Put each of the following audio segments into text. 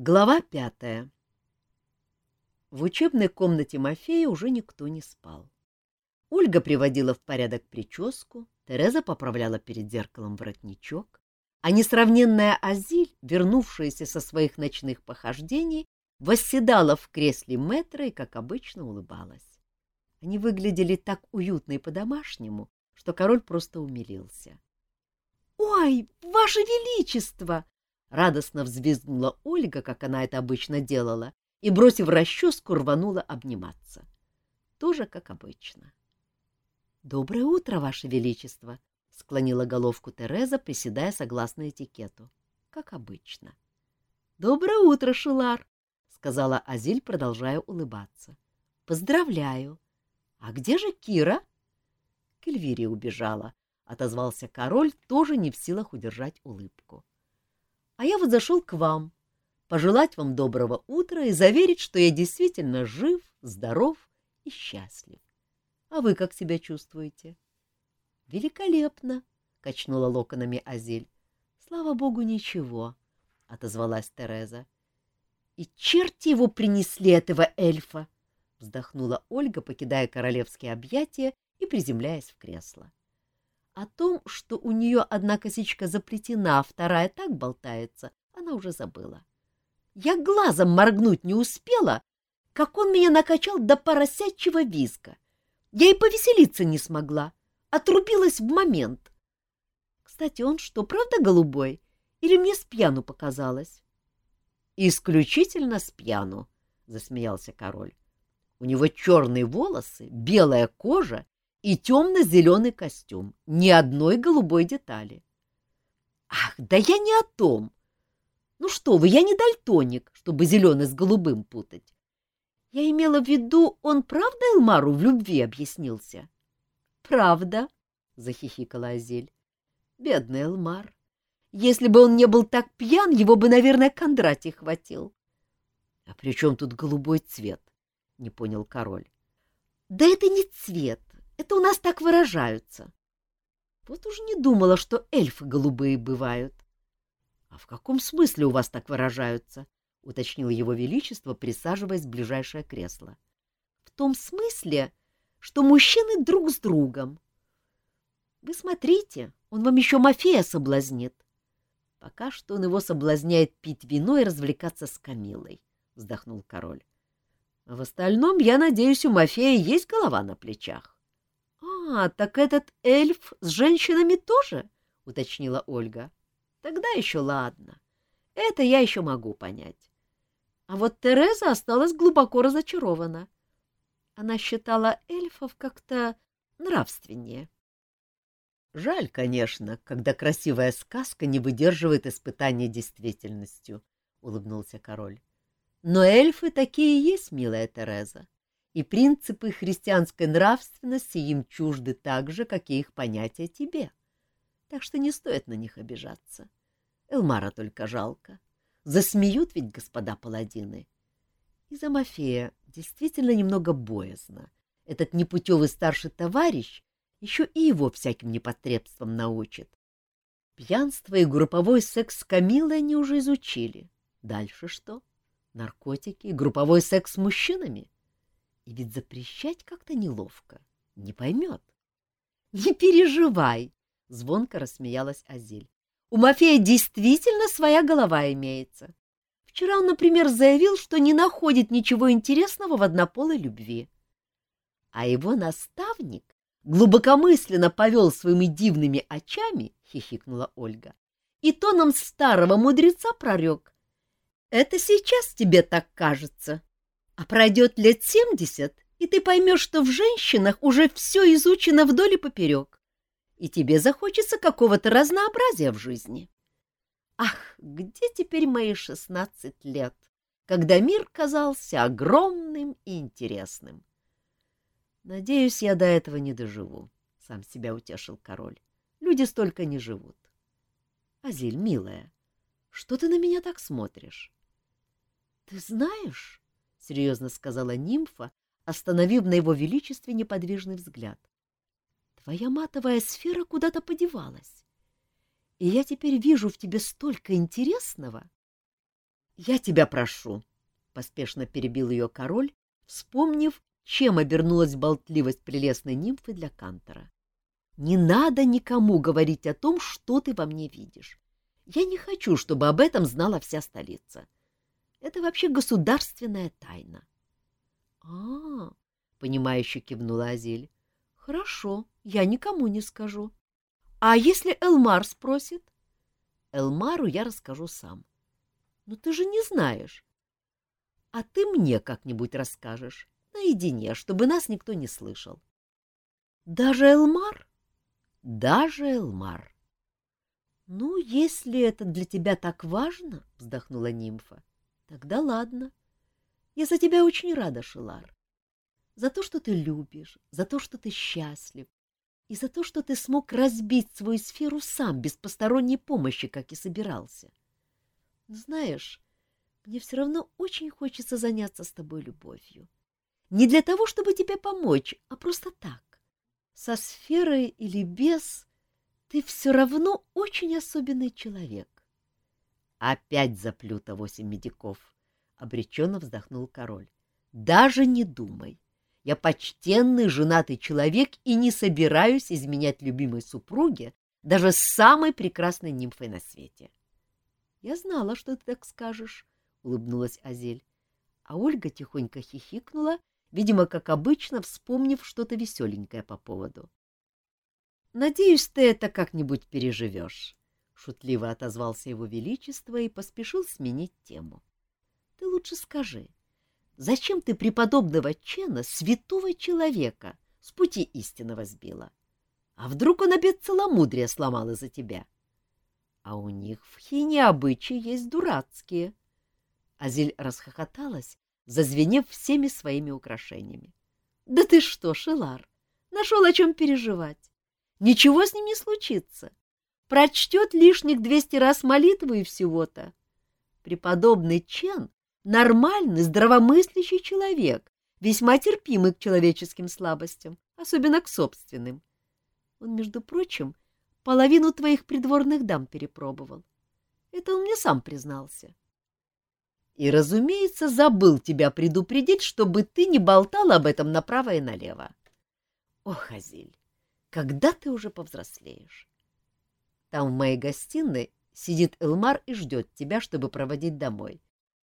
Глава пятая В учебной комнате Мафея уже никто не спал. Ольга приводила в порядок прическу, Тереза поправляла перед зеркалом воротничок, а несравненная Азиль, вернувшаяся со своих ночных похождений, восседала в кресле метра и, как обычно, улыбалась. Они выглядели так уютно и по-домашнему, что король просто умилился. — Ой, ваше величество! — радостно взвизгнула Ольга, как она это обычно делала, и, бросив расческу, рванула обниматься. Тоже как обычно. — Доброе утро, ваше величество! — склонила головку Тереза, приседая согласно этикету. — Как обычно. — Доброе утро, Шилар! — сказала Азиль, продолжая улыбаться. — Поздравляю! А где же Кира? — К Эльвире убежала, — отозвался король, тоже не в силах удержать улыбку. — А я вот зашел к вам, пожелать вам доброго утра и заверить, что я действительно жив, здоров и счастлив. А вы как себя чувствуете? — Великолепно, — качнула локонами Азель. — Слава богу, ничего, — отозвалась Тереза. — И черти его принесли, этого эльфа! — вздохнула Ольга, покидая королевские объятия и приземляясь в кресло. О том, что у нее одна косичка заплетена, а вторая так болтается, она уже забыла. Я глазом моргнуть не успела, как он меня накачал до поросячьего визга. Я и повеселиться не смогла, отрубилась в момент. Кстати, он что, правда голубой? Или мне с пьяну показалось? — Исключительно с пьяну, — засмеялся король. У него черные волосы, белая кожа и темно-зеленый костюм. Ни одной голубой детали. Ах, да я не о том. Ну что вы, я не дальтоник, чтобы зеленый с голубым путать. Я имела в виду, он правда Элмару в любви объяснился? Правда, захихикала Азель. Бедный Элмар. Если бы он не был так пьян, его бы, наверное, Кондратий хватил. А при чем тут голубой цвет? — не понял король. — Да это не цвет, это у нас так выражаются. Вот уж не думала, что эльфы голубые бывают. — А в каком смысле у вас так выражаются? — уточнил его величество, присаживаясь в ближайшее кресло. — В том смысле, что мужчины друг с другом. Вы смотрите, он вам еще Мафея соблазнит. Пока что он его соблазняет пить вино и развлекаться с Камилой, — вздохнул король. В остальном, я надеюсь, у Мафея есть голова на плечах. — А, так этот эльф с женщинами тоже? — уточнила Ольга. — Тогда еще ладно. Это я еще могу понять. А вот Тереза осталась глубоко разочарована. Она считала эльфов как-то нравственнее. Жаль, конечно, когда красивая сказка не выдерживает испытания действительностью, — улыбнулся король. Но эльфы такие есть, милая Тереза, и принципы христианской нравственности им чужды так же, как и их понятия тебе. Так что не стоит на них обижаться. Элмара только жалко. Засмеют ведь господа паладины. И за Мафея действительно немного боязно. Этот непутевый старший товарищ еще и его всяким непотребством научит. Пьянство и групповой секс с Камилой они уже изучили. Дальше что? наркотики, групповой секс с мужчинами. И ведь запрещать как-то неловко, не поймет. — Не переживай, — звонко рассмеялась Азиль. — У Мафея действительно своя голова имеется. Вчера он, например, заявил, что не находит ничего интересного в однополой любви. А его наставник глубокомысленно повел своими дивными очами, — хихикнула Ольга, — и тоном старого мудреца прорек, это сейчас тебе так кажется. А пройдет лет семьдесят, и ты поймешь, что в женщинах уже все изучено вдоль и поперек, и тебе захочется какого-то разнообразия в жизни. Ах, где теперь мои шестнадцать лет, когда мир казался огромным и интересным? Надеюсь, я до этого не доживу, — сам себя утешил король. Люди столько не живут. Азиль, милая, что ты на меня так смотришь? Ты знаешь, — серьезно сказала нимфа, остановив на его величестве неподвижный взгляд, — твоя матовая сфера куда-то подевалась, и я теперь вижу в тебе столько интересного. Я тебя прошу, — поспешно перебил ее король, вспомнив, чем обернулась болтливость прелестной нимфы для Кантора. Не надо никому говорить о том, что ты во мне видишь. Я не хочу, чтобы об этом знала вся столица. Это вообще государственная тайна. — А, — понимающе кивнула Азиль. — Хорошо, я никому не скажу. А если Элмар спросит? Элмару я расскажу сам. Но ты же не знаешь. А ты мне как-нибудь расскажешь, наедине, чтобы нас никто не слышал. Даже Элмар? Даже Элмар. Ну, если это для тебя так важно, вздохнула нимфа, тогда ладно. Я за тебя очень рада, Шилар. За то, что ты любишь, за то, что ты счастлив, и за то, что ты смог разбить свою сферу сам, без посторонней помощи, как и собирался. Знаешь, мне все равно очень хочется заняться с тобой любовью. Не для того, чтобы тебе помочь, а просто так. Со сферой или без, ты все равно очень особенный человек. — Опять заплюта восемь медиков, — обреченно вздохнул король. — Даже не думай. Я почтенный женатый человек и не собираюсь изменять любимой супруге даже самой прекрасной нимфой на свете. — Я знала, что ты так скажешь, — улыбнулась Азель. А Ольга тихонько хихикнула, видимо, как обычно, вспомнив что-то веселенькое по поводу. — Надеюсь, ты это как-нибудь переживешь, — шутливо отозвался его величество и поспешил сменить тему. — Ты лучше скажи, Зачем ты преподобного Чена, святого человека, с пути истинного сбила? А вдруг он обед целомудрия сломал из-за тебя? А у них в хине обычаи есть дурацкие. Азиль расхохоталась, зазвенев всеми своими украшениями. — Да ты что, Шелар, нашел о чем переживать. Ничего с ним не случится. Прочтет лишних двести раз молитву и всего-то. Преподобный Чен нормальный, здравомыслящий человек, весьма терпимый к человеческим слабостям, особенно к собственным. Он, между прочим, половину твоих придворных дам перепробовал. Это он мне сам признался. И, разумеется, забыл тебя предупредить, чтобы ты не болтал об этом направо и налево. Ох, Азиль, когда ты уже повзрослеешь? Там в моей гостиной сидит Элмар и ждет тебя, чтобы проводить домой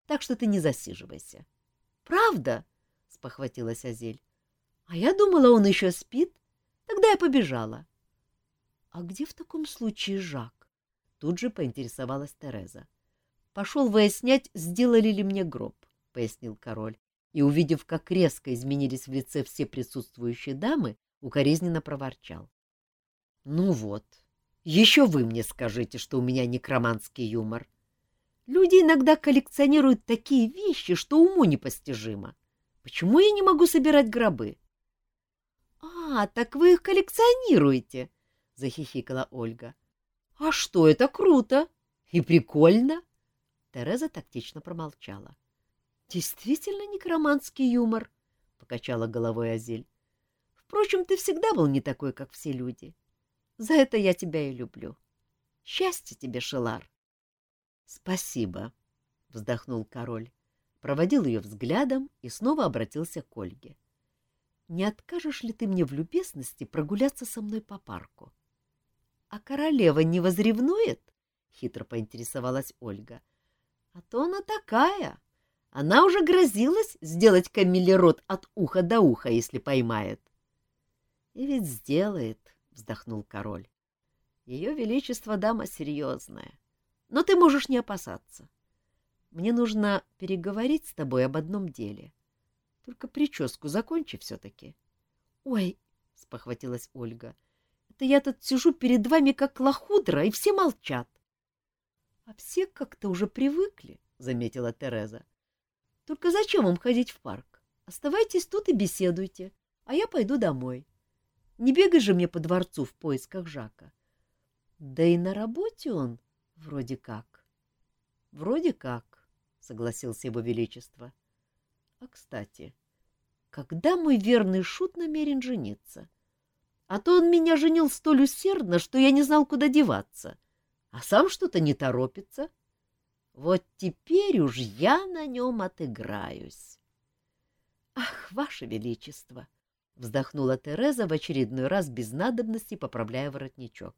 так что ты не засиживайся. — Правда? — спохватилась Азель. — А я думала, он еще спит. Тогда я побежала. — А где в таком случае Жак? — тут же поинтересовалась Тереза. — Пошел выяснять, сделали ли мне гроб, — пояснил король, и, увидев, как резко изменились в лице все присутствующие дамы, укоризненно проворчал. — Ну вот, еще вы мне скажите, что у меня некроманский юмор. Люди иногда коллекционируют такие вещи, что уму непостижимо. Почему я не могу собирать гробы? — А, так вы их коллекционируете, — захихикала Ольга. — А что, это круто и прикольно. Тереза тактично промолчала. — Действительно некроманский юмор, — покачала головой Азель. — Впрочем, ты всегда был не такой, как все люди. За это я тебя и люблю. Счастья тебе, Шелар. — Спасибо, — вздохнул король, проводил ее взглядом и снова обратился к Ольге. — Не откажешь ли ты мне в любезности прогуляться со мной по парку? — А королева не возревнует? — хитро поинтересовалась Ольга. — А то она такая. Она уже грозилась сделать Камиле рот от уха до уха, если поймает. — И ведь сделает, — вздохнул король. — Ее величество дама серьезная. Но ты можешь не опасаться. Мне нужно переговорить с тобой об одном деле. Только прическу закончи все-таки. — Ой, — спохватилась Ольга, — это я тут сижу перед вами как лохудра, и все молчат. — А все как-то уже привыкли, — заметила Тереза. — Только зачем вам ходить в парк? Оставайтесь тут и беседуйте, а я пойду домой. Не бегай же мне по дворцу в поисках Жака. Да и на работе он Вроде как. Вроде как, согласился его величество. А, кстати, когда мой верный шут намерен жениться? А то он меня женил столь усердно, что я не знал, куда деваться, а сам что-то не торопится. Вот теперь уж я на нем отыграюсь. — Ах, ваше величество! — вздохнула Тереза в очередной раз без надобности, поправляя воротничок.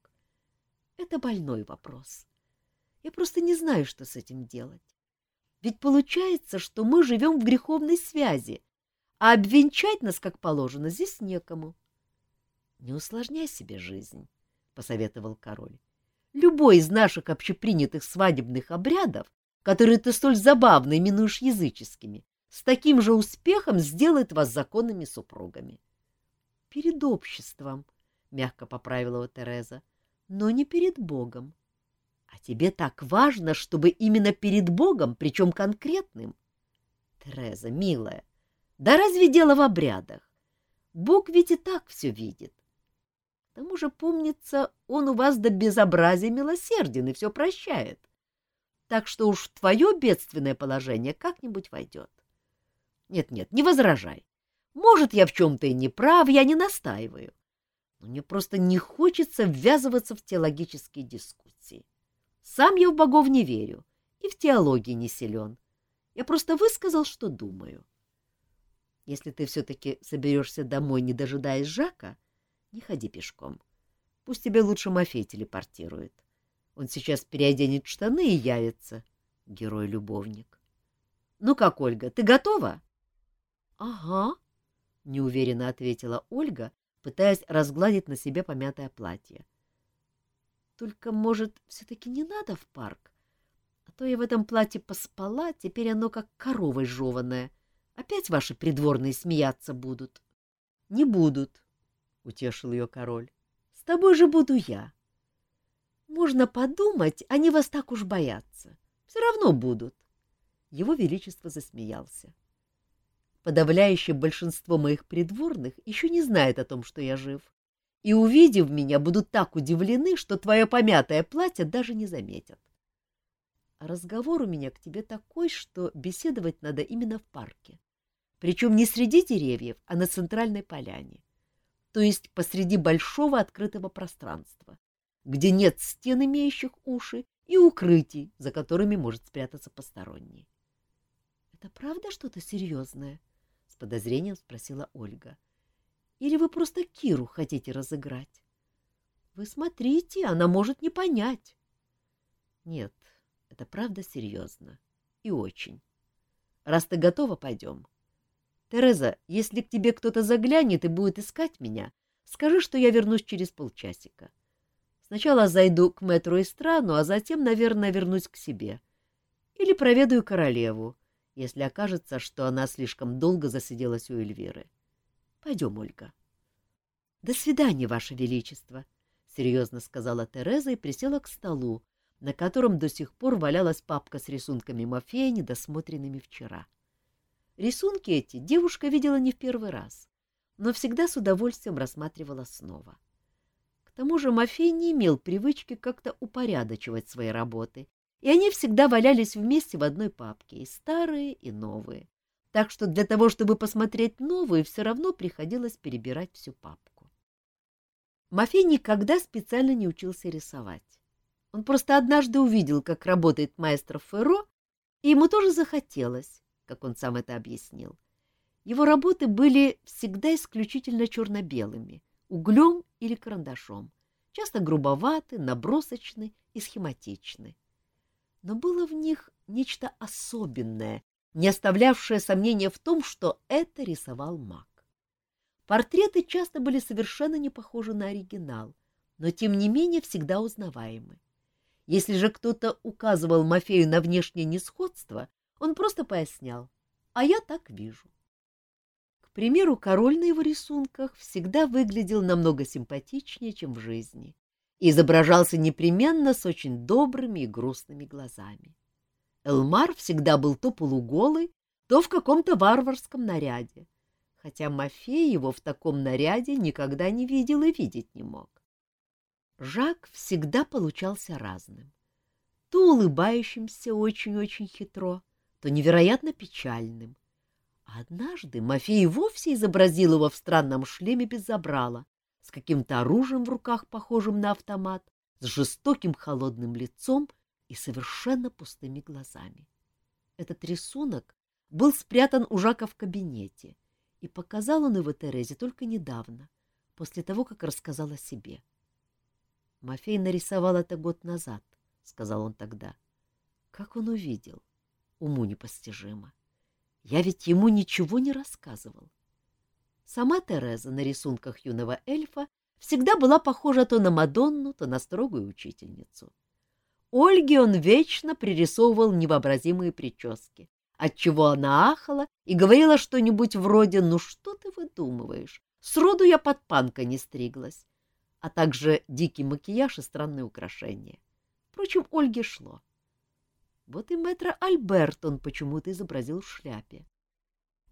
— Это больной вопрос. Я просто не знаю, что с этим делать. Ведь получается, что мы живем в греховной связи, а обвенчать нас, как положено, здесь некому. — Не усложняй себе жизнь, — посоветовал король. — Любой из наших общепринятых свадебных обрядов, которые ты столь забавно именуешь языческими, с таким же успехом сделает вас законными супругами. — Перед обществом, — мягко поправила его Тереза, — но не перед Богом. А тебе так важно, чтобы именно перед Богом, причем конкретным. Тереза, милая, да разве дело в обрядах? Бог ведь и так все видит. К тому же, помнится, он у вас до безобразия милосерден и все прощает. Так что уж твое бедственное положение как-нибудь войдет. Нет-нет, не возражай. Может, я в чем-то и не прав, я не настаиваю. Но мне просто не хочется ввязываться в теологические дискуссии. Сам я в богов не верю и в теологии не силен. Я просто высказал, что думаю. Если ты все-таки соберешься домой, не дожидаясь Жака, не ходи пешком. Пусть тебе лучше Мафей телепортирует. Он сейчас переоденет штаны и явится, герой-любовник. Ну как, Ольга, ты готова? — Ага, — неуверенно ответила Ольга, пытаясь разгладить на себе помятое платье. — Только, может, все-таки не надо в парк? А то я в этом платье поспала, теперь оно как корова жеванная. Опять ваши придворные смеяться будут. — Не будут, — утешил ее король. — С тобой же буду я. Можно подумать, они вас так уж боятся. Все равно будут. Его Величество засмеялся. Подавляющее большинство моих придворных еще не знает о том, что я жив, и, увидев меня, будут так удивлены, что твое помятое платье даже не заметят. разговор у меня к тебе такой, что беседовать надо именно в парке причем не среди деревьев, а на центральной поляне, то есть посреди большого открытого пространства, где нет стен, имеющих уши, и укрытий, за которыми может спрятаться посторонний. — Это правда что-то серьезное? — с подозрением спросила Ольга. — Или вы просто Киру хотите разыграть? Вы смотрите, она может не понять. — Нет, это правда серьезно. И очень. Раз ты готова, пойдем. — Тереза, если к тебе кто-то заглянет и будет искать меня, скажи, что я вернусь через полчасика. Сначала зайду к мэтру Истрану, а затем, наверное, вернусь к себе. Или проведаю королеву, если окажется, что она слишком долго засиделась у Эльвиры. Пойдем, Ольга. — До свидания, Ваше Величество, — серьезно сказала Тереза и присела к столу, на котором до сих пор валялась папка с рисунками Мафея, недосмотренными вчера. — Рисунки эти девушка видела не в первый раз, но всегда с удовольствием рассматривала снова. К тому же Мафей не имел привычки как-то упорядочивать свои работы, и они всегда валялись вместе в одной папке, и старые, и новые. Так что для того, чтобы посмотреть новые, все равно приходилось перебирать всю папку. Мафей никогда специально не учился рисовать. Он просто однажды увидел, как работает маэстро Ферро, и ему тоже захотелось, как он сам это объяснил. Его работы были всегда исключительно черно-белыми, углем или карандашом, часто грубоваты, набросочны и схематичны. Но было в них нечто особенное, не оставлявшее сомнения в том, что это рисовал маг. Портреты часто были совершенно не похожи на оригинал, но тем не менее всегда узнаваемы. Если же кто-то указывал Мафею на внешнее несходство, он просто пояснял, а я так вижу. К примеру, король на его рисунках всегда выглядел намного симпатичнее, чем в жизни, изображался непременно с очень добрыми и грустными глазами. Элмар всегда был то полуголый, то в каком-то варварском наряде, хотя Мафей его в таком наряде никогда не видел и видеть не мог. Жак всегда получался разным. То улыбающимся очень-очень хитро, то невероятно печальным. Однажды Мафей вовсе изобразил его в странном шлеме без забрала, с каким-то оружием в руках, похожим на автомат, с жестоким холодным лицом и совершенно пустыми глазами. Этот рисунок был спрятан у Жака в кабинете, и показал он его Терезе только недавно, после того, как рассказал о себе. Мафей нарисовал это год назад, — сказал он тогда. Как он увидел? Уму непостижимо. Я ведь ему ничего не рассказывал. Сама Тереза на рисунках юного эльфа всегда была похожа то на Мадонну, то на строгую учительницу. Ольге он вечно пририсовывал невообразимые прически, отчего она ахала и говорила что-нибудь вроде «Ну что ты выдумываешь? Сроду я под панка не стриглась», а также дикий макияж и странные украшения. Впрочем, Ольге шло. Вот и мэтра Альберт он почему-то изобразил в шляпе.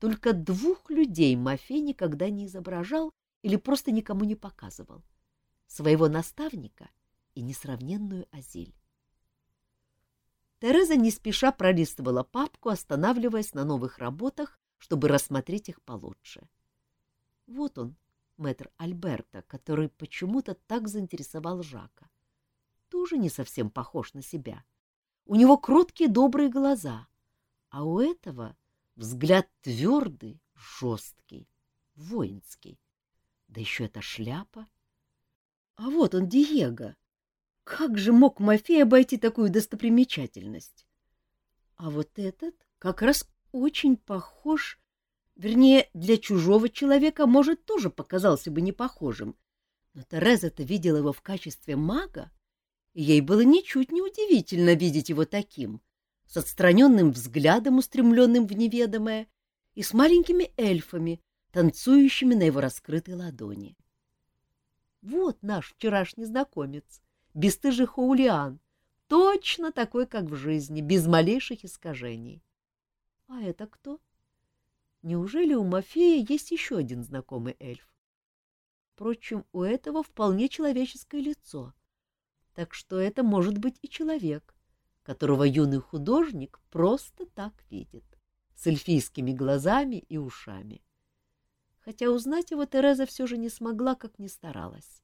Только двух людей Мафей никогда не изображал или просто никому не показывал. Своего наставника и несравненную Азиль. Тереза не спеша пролистывала папку, останавливаясь на новых работах, чтобы рассмотреть их получше. Вот он, мэтр Альберта, который почему-то так заинтересовал Жака. Тоже не совсем похож на себя. У него кроткие добрые глаза, а у этого взгляд твердый, жесткий, воинский. Да еще эта шляпа. А вот он, Диего. Как же мог Мафей обойти такую достопримечательность? А вот этот как раз очень похож, вернее, для чужого человека, может, тоже показался бы непохожим. Но Тереза-то видела его в качестве мага, и ей было ничуть не удивительно видеть его таким, с отстраненным взглядом, устремленным в неведомое, и с маленькими эльфами, танцующими на его раскрытой ладони. Вот наш вчерашний знакомец, бесстыжий Хаулиан, точно такой, как в жизни, без малейших искажений. А это кто? Неужели у Мафея есть еще один знакомый эльф? Впрочем, у этого вполне человеческое лицо, так что это может быть и человек, которого юный художник просто так видит, с эльфийскими глазами и ушами. Хотя узнать его Тереза все же не смогла, как ни старалась.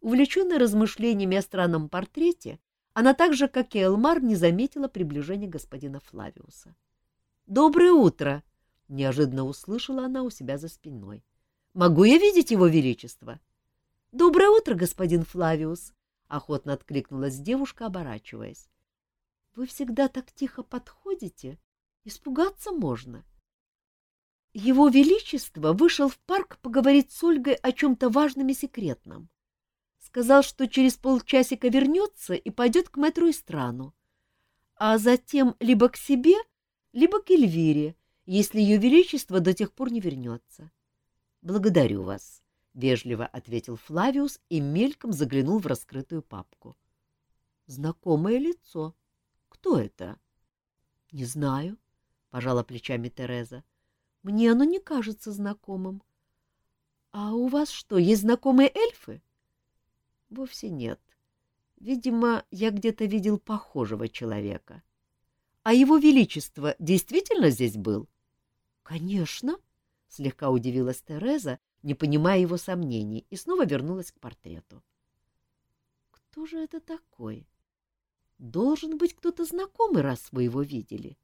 Увлеченная размышлениями о странном портрете, она так же, как и Элмар, не заметила приближения господина Флавиуса. «Доброе утро!» — неожиданно услышала она у себя за спиной. «Могу я видеть его величество?» «Доброе утро, господин Флавиус!» — охотно откликнулась девушка, оборачиваясь. «Вы всегда так тихо подходите? Испугаться можно!» Его Величество вышел в парк поговорить с Ольгой о чем-то важном и секретном. Сказал, что через полчасика вернется и пойдет к мэтру Истрану, а затем либо к себе, либо к Эльвире, если ее величество до тех пор не вернется. — Благодарю вас, — вежливо ответил Флавиус и мельком заглянул в раскрытую папку. — Знакомое лицо. Кто это? — Не знаю, — пожала плечами Тереза. — Мне оно не кажется знакомым. — А у вас что, есть знакомые эльфы? — Вовсе нет. Видимо, я где-то видел похожего человека. А его величество действительно здесь был? — Конечно, — слегка удивилась Тереза, не понимая его сомнений, и снова вернулась к портрету. — Кто же это такой? Должен быть кто-то знакомый, раз вы его видели.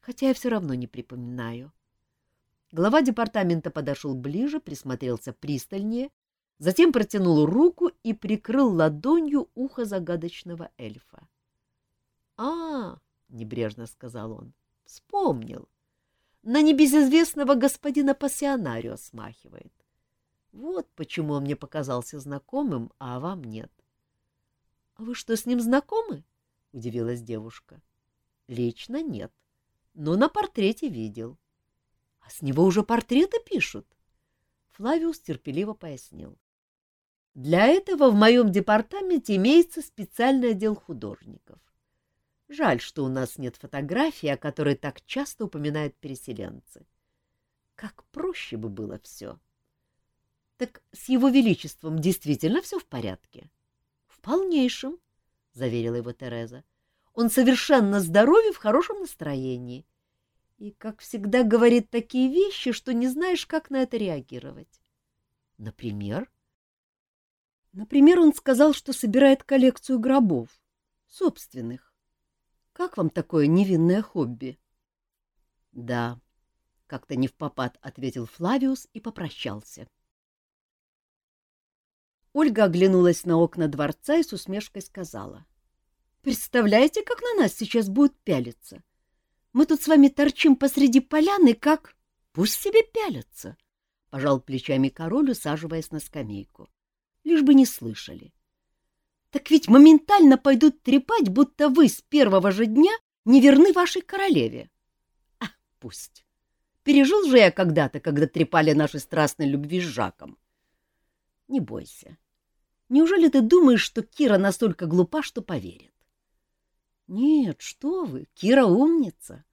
Хотя я все равно не припоминаю. Глава департамента подошел ближе, присмотрелся пристальнее затем протянул руку и прикрыл ладонью ухо загадочного эльфа. — А, — небрежно сказал он, — вспомнил. На небезызвестного господина пассионарио смахивает. Вот почему он мне показался знакомым, а вам нет. — А вы что, с ним знакомы? — удивилась девушка. — Лично нет, но на портрете видел. — А с него уже портреты пишут? Флавиус терпеливо пояснил. Для этого в моем департаменте имеется специальный отдел художников. Жаль, что у нас нет фотографий, о которой так часто упоминают переселенцы. Как проще бы было все. Так с его величеством действительно все в порядке? — В полнейшем, — заверила его Тереза. Он совершенно здоров и в хорошем настроении. И, как всегда, говорит такие вещи, что не знаешь, как на это реагировать. — Например? — Например, он сказал, что собирает коллекцию гробов. Собственных. Как вам такое невинное хобби? — Да, — как-то не в попад ответил Флавиус и попрощался. Ольга оглянулась на окна дворца и с усмешкой сказала. — Представляете, как на нас сейчас будут пялиться? Мы тут с вами торчим посреди поляны, как... Пусть себе пялятся, — пожал плечами король, усаживаясь на скамейку. Лишь бы не слышали. Так ведь моментально пойдут трепать, будто вы с первого же дня не верны вашей королеве. А, пусть. Пережил же я когда-то, когда трепали наши страстной любви с Жаком. Не бойся. Неужели ты думаешь, что Кира настолько глупа, что поверит? Нет, что вы, Кира умница.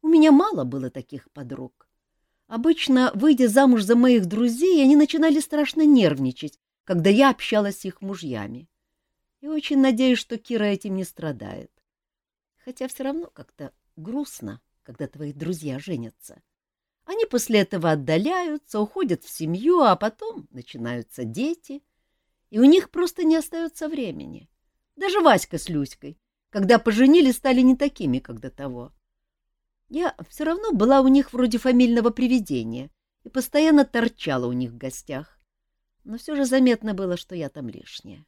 У меня мало было таких подруг. Обычно, выйдя замуж за моих друзей, они начинали страшно нервничать, когда я общалась с их мужьями. И очень надеюсь, что Кира этим не страдает. Хотя все равно как-то грустно, когда твои друзья женятся. Они после этого отдаляются, уходят в семью, а потом начинаются дети, и у них просто не остается времени. Даже Васька с Люськой, когда поженили, стали не такими, как до того. Я все равно была у них вроде фамильного привидения и постоянно торчала у них в гостях. Но все же заметно было, что я там лишняя.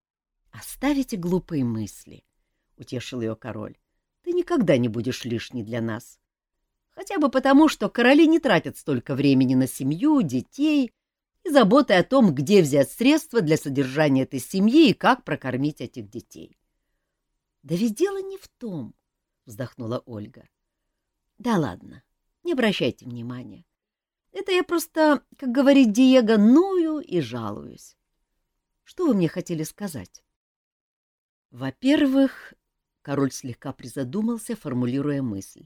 — Оставите глупые мысли, — утешил ее король. — Ты никогда не будешь лишней для нас. Хотя бы потому, что короли не тратят столько времени на семью, детей и заботы о том, где взять средства для содержания этой семьи и как прокормить этих детей. — Да ведь дело не в том, — вздохнула Ольга. — да ладно, не обращайте внимания. Это я просто, как говорит Диего, ную и жалуюсь. Что вы мне хотели сказать? Во-первых, король слегка призадумался, формулируя мысль.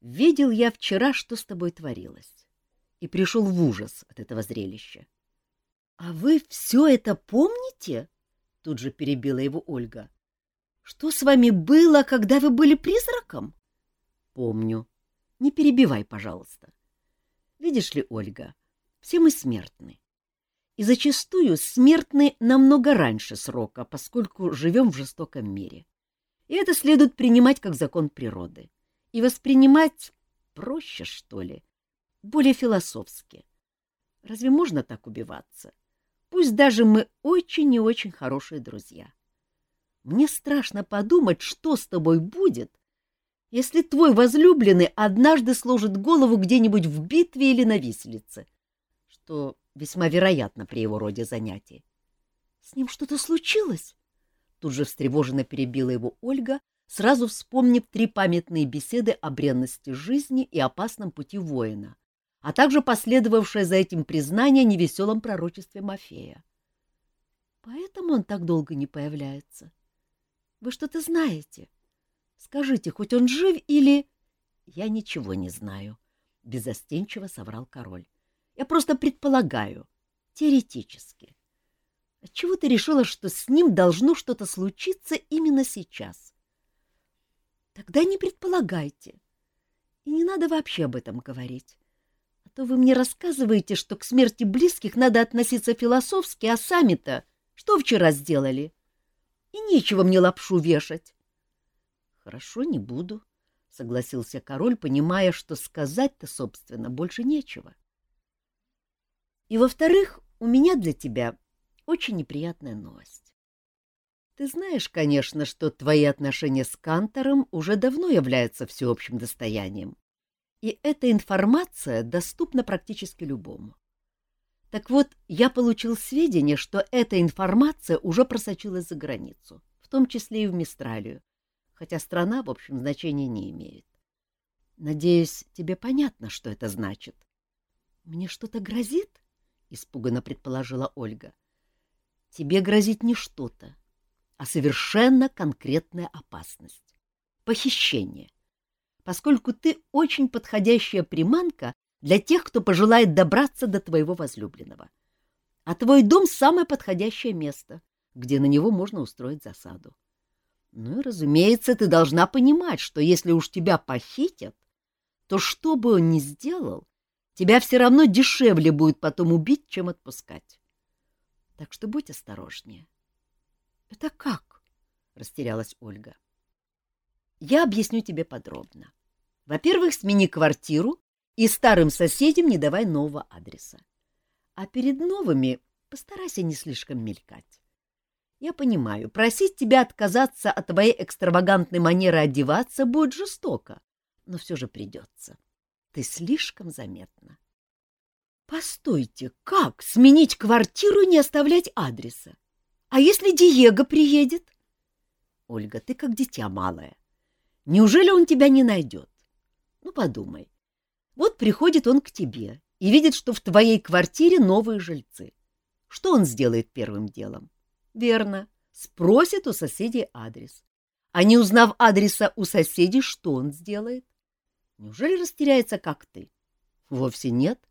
Видел я вчера, что с тобой творилось, и пришел в ужас от этого зрелища. — А вы все это помните? — тут же перебила его Ольга. — Что с вами было, когда вы были призраком? Помню. Не перебивай, пожалуйста. Видишь ли, Ольга, все мы смертны. И зачастую смертны намного раньше срока, поскольку живем в жестоком мире. И это следует принимать как закон природы. И воспринимать проще, что ли, более философски. Разве можно так убиваться? Пусть даже мы очень и очень хорошие друзья. Мне страшно подумать, что с тобой будет, если твой возлюбленный однажды сложит голову где-нибудь в битве или на виселице, что весьма вероятно при его роде занятий. — С ним что-то случилось? Тут же встревоженно перебила его Ольга, сразу вспомнив три памятные беседы о бренности жизни и опасном пути воина, а также последовавшее за этим признание о невеселом пророчестве Мафея. Поэтому он так долго не появляется. Вы что-то знаете? — Скажите, хоть он жив или... — Я ничего не знаю, — безостенчиво соврал король. — Я просто предполагаю, теоретически. Отчего ты решила, что с ним должно что-то случиться именно сейчас? — Тогда не предполагайте. И не надо вообще об этом говорить. А то вы мне рассказываете, что к смерти близких надо относиться философски, а сами-то что вчера сделали? И нечего мне лапшу вешать. Хорошо, не буду, — согласился король, понимая, что сказать-то, собственно, больше нечего. И, во-вторых, у меня для тебя очень неприятная новость. Ты знаешь, конечно, что твои отношения с Кантором уже давно являются всеобщим достоянием, и эта информация доступна практически любому. Так вот, я получил сведения, что эта информация уже просочилась за границу, в том числе и в Мистралию, хотя страна, в общем, значения не имеет. Надеюсь, тебе понятно, что это значит. — Мне что-то грозит? — испуганно предположила Ольга. — Тебе грозит не что-то, а совершенно конкретная опасность — похищение, поскольку ты очень подходящая приманка для тех, кто пожелает добраться до твоего возлюбленного. А твой дом — самое подходящее место, где на него можно устроить засаду. Ну и, разумеется, ты должна понимать, что если уж тебя похитят, то что бы он ни сделал, тебя все равно дешевле будет потом убить, чем отпускать. Так что будь осторожнее. — Это как? — растерялась Ольга. Я объясню тебе подробно. Во-первых, смени квартиру и старым соседям не давай нового адреса. А перед новыми постарайся не слишком мелькать. Я понимаю, просить тебя отказаться от твоей экстравагантной манеры одеваться будет жестоко, но все же придется. Ты слишком заметна. Постойте, как сменить квартиру и не оставлять адреса? А если Диего приедет? Ольга, ты как дитя малое. Неужели он тебя не найдет? Ну, подумай. Вот приходит он к тебе и видит, что в твоей квартире новые жильцы. Что он сделает первым делом? Верно, спросит у соседей адрес. А не узнав адреса у соседей, что он сделает? Неужели растеряется, как ты? Вовсе нет.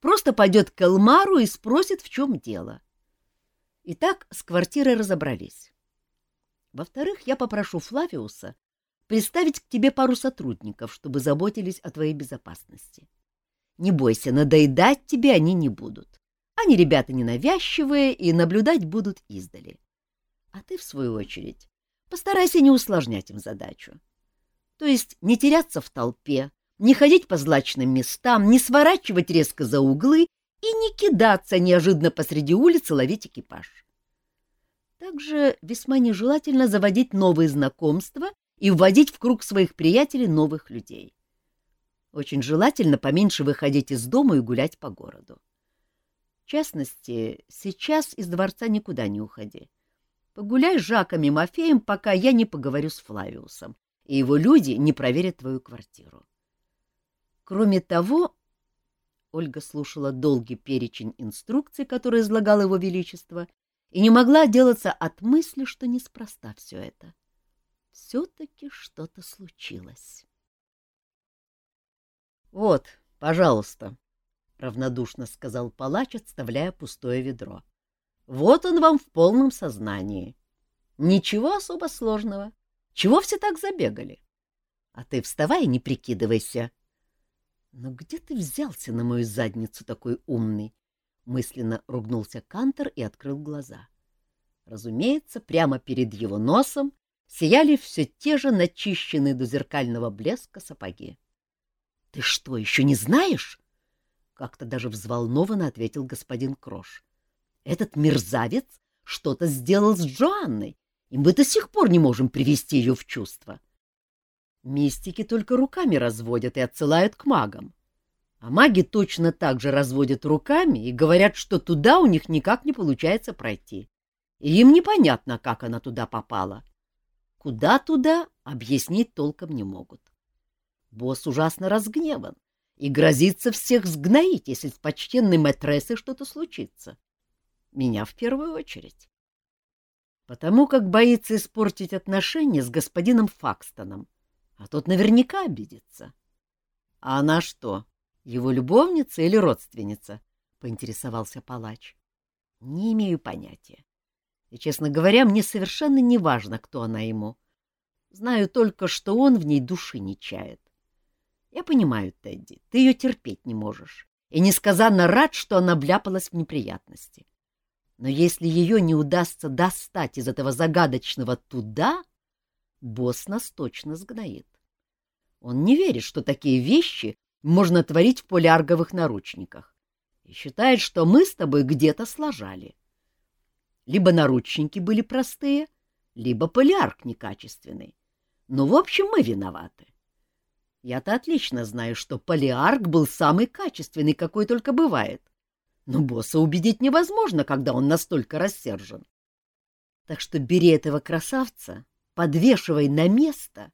Просто пойдет к Элмару и спросит, в чем дело. Итак, с квартирой разобрались. Во-вторых, я попрошу Флавиуса приставить к тебе пару сотрудников, чтобы заботились о твоей безопасности. Не бойся, надоедать тебе они не будут. Они ребята ненавязчивые и наблюдать будут издали. А ты, в свою очередь, постарайся не усложнять им задачу. То есть не теряться в толпе, не ходить по злачным местам, не сворачивать резко за углы и не кидаться неожиданно посреди улицы ловить экипаж. Также весьма нежелательно заводить новые знакомства и вводить в круг своих приятелей новых людей. Очень желательно поменьше выходить из дома и гулять по городу. В частности, сейчас из дворца никуда не уходи. Погуляй с Жаком и Мафеем, пока я не поговорю с Флавиусом, и его люди не проверят твою квартиру. Кроме того, Ольга слушала долгий перечень инструкций, которые излагал его величество, и не могла отделаться от мысли, что неспроста все это. — все-таки что-то случилось. — Вот, пожалуйста, — равнодушно сказал палач, отставляя пустое ведро. — Вот он вам в полном сознании. Ничего особо сложного. Чего все так забегали? А ты вставай и не прикидывайся. — Но где ты взялся на мою задницу такой умный? — мысленно ругнулся Кантор и открыл глаза. Разумеется, прямо перед его носом сияли все те же начищенные до зеркального блеска сапоги. — Ты что, еще не знаешь? — как-то даже взволнованно ответил господин Крош. — Этот мерзавец что-то сделал с Джоанной, и мы до сих пор не можем привести ее в чувство. Мистики только руками разводят и отсылают к магам. А маги точно так же разводят руками и говорят, что туда у них никак не получается пройти. И им непонятно, как она туда попала. Куда туда, объяснить толком не могут. Босс ужасно разгневан и грозится всех сгноить, если с почтенной матрессой что-то случится. Меня в первую очередь. Потому как боится испортить отношения с господином Факстоном, а тот наверняка обидится. — А она что, его любовница или родственница? — поинтересовался палач. — Не имею понятия. И, честно говоря, мне совершенно не важно, кто она ему. Знаю только, что он в ней души не чает. Я понимаю, Тедди, ты ее терпеть не можешь, и несказанно рад, что она вляпалась в неприятности. Но если ее не удастся достать из этого загадочного туда, босс нас точно сгноит. Он не верит, что такие вещи можно творить в полиарговых наручниках, и считает, что мы с тобой где-то сложали. Либо наручники были простые, либо полиарк некачественный. Но, в общем, мы виноваты. Я-то отлично знаю, что полиарк был самый качественный, какой только бывает. Но босса убедить невозможно, когда он настолько рассержен. Так что бери этого красавца, подвешивай на место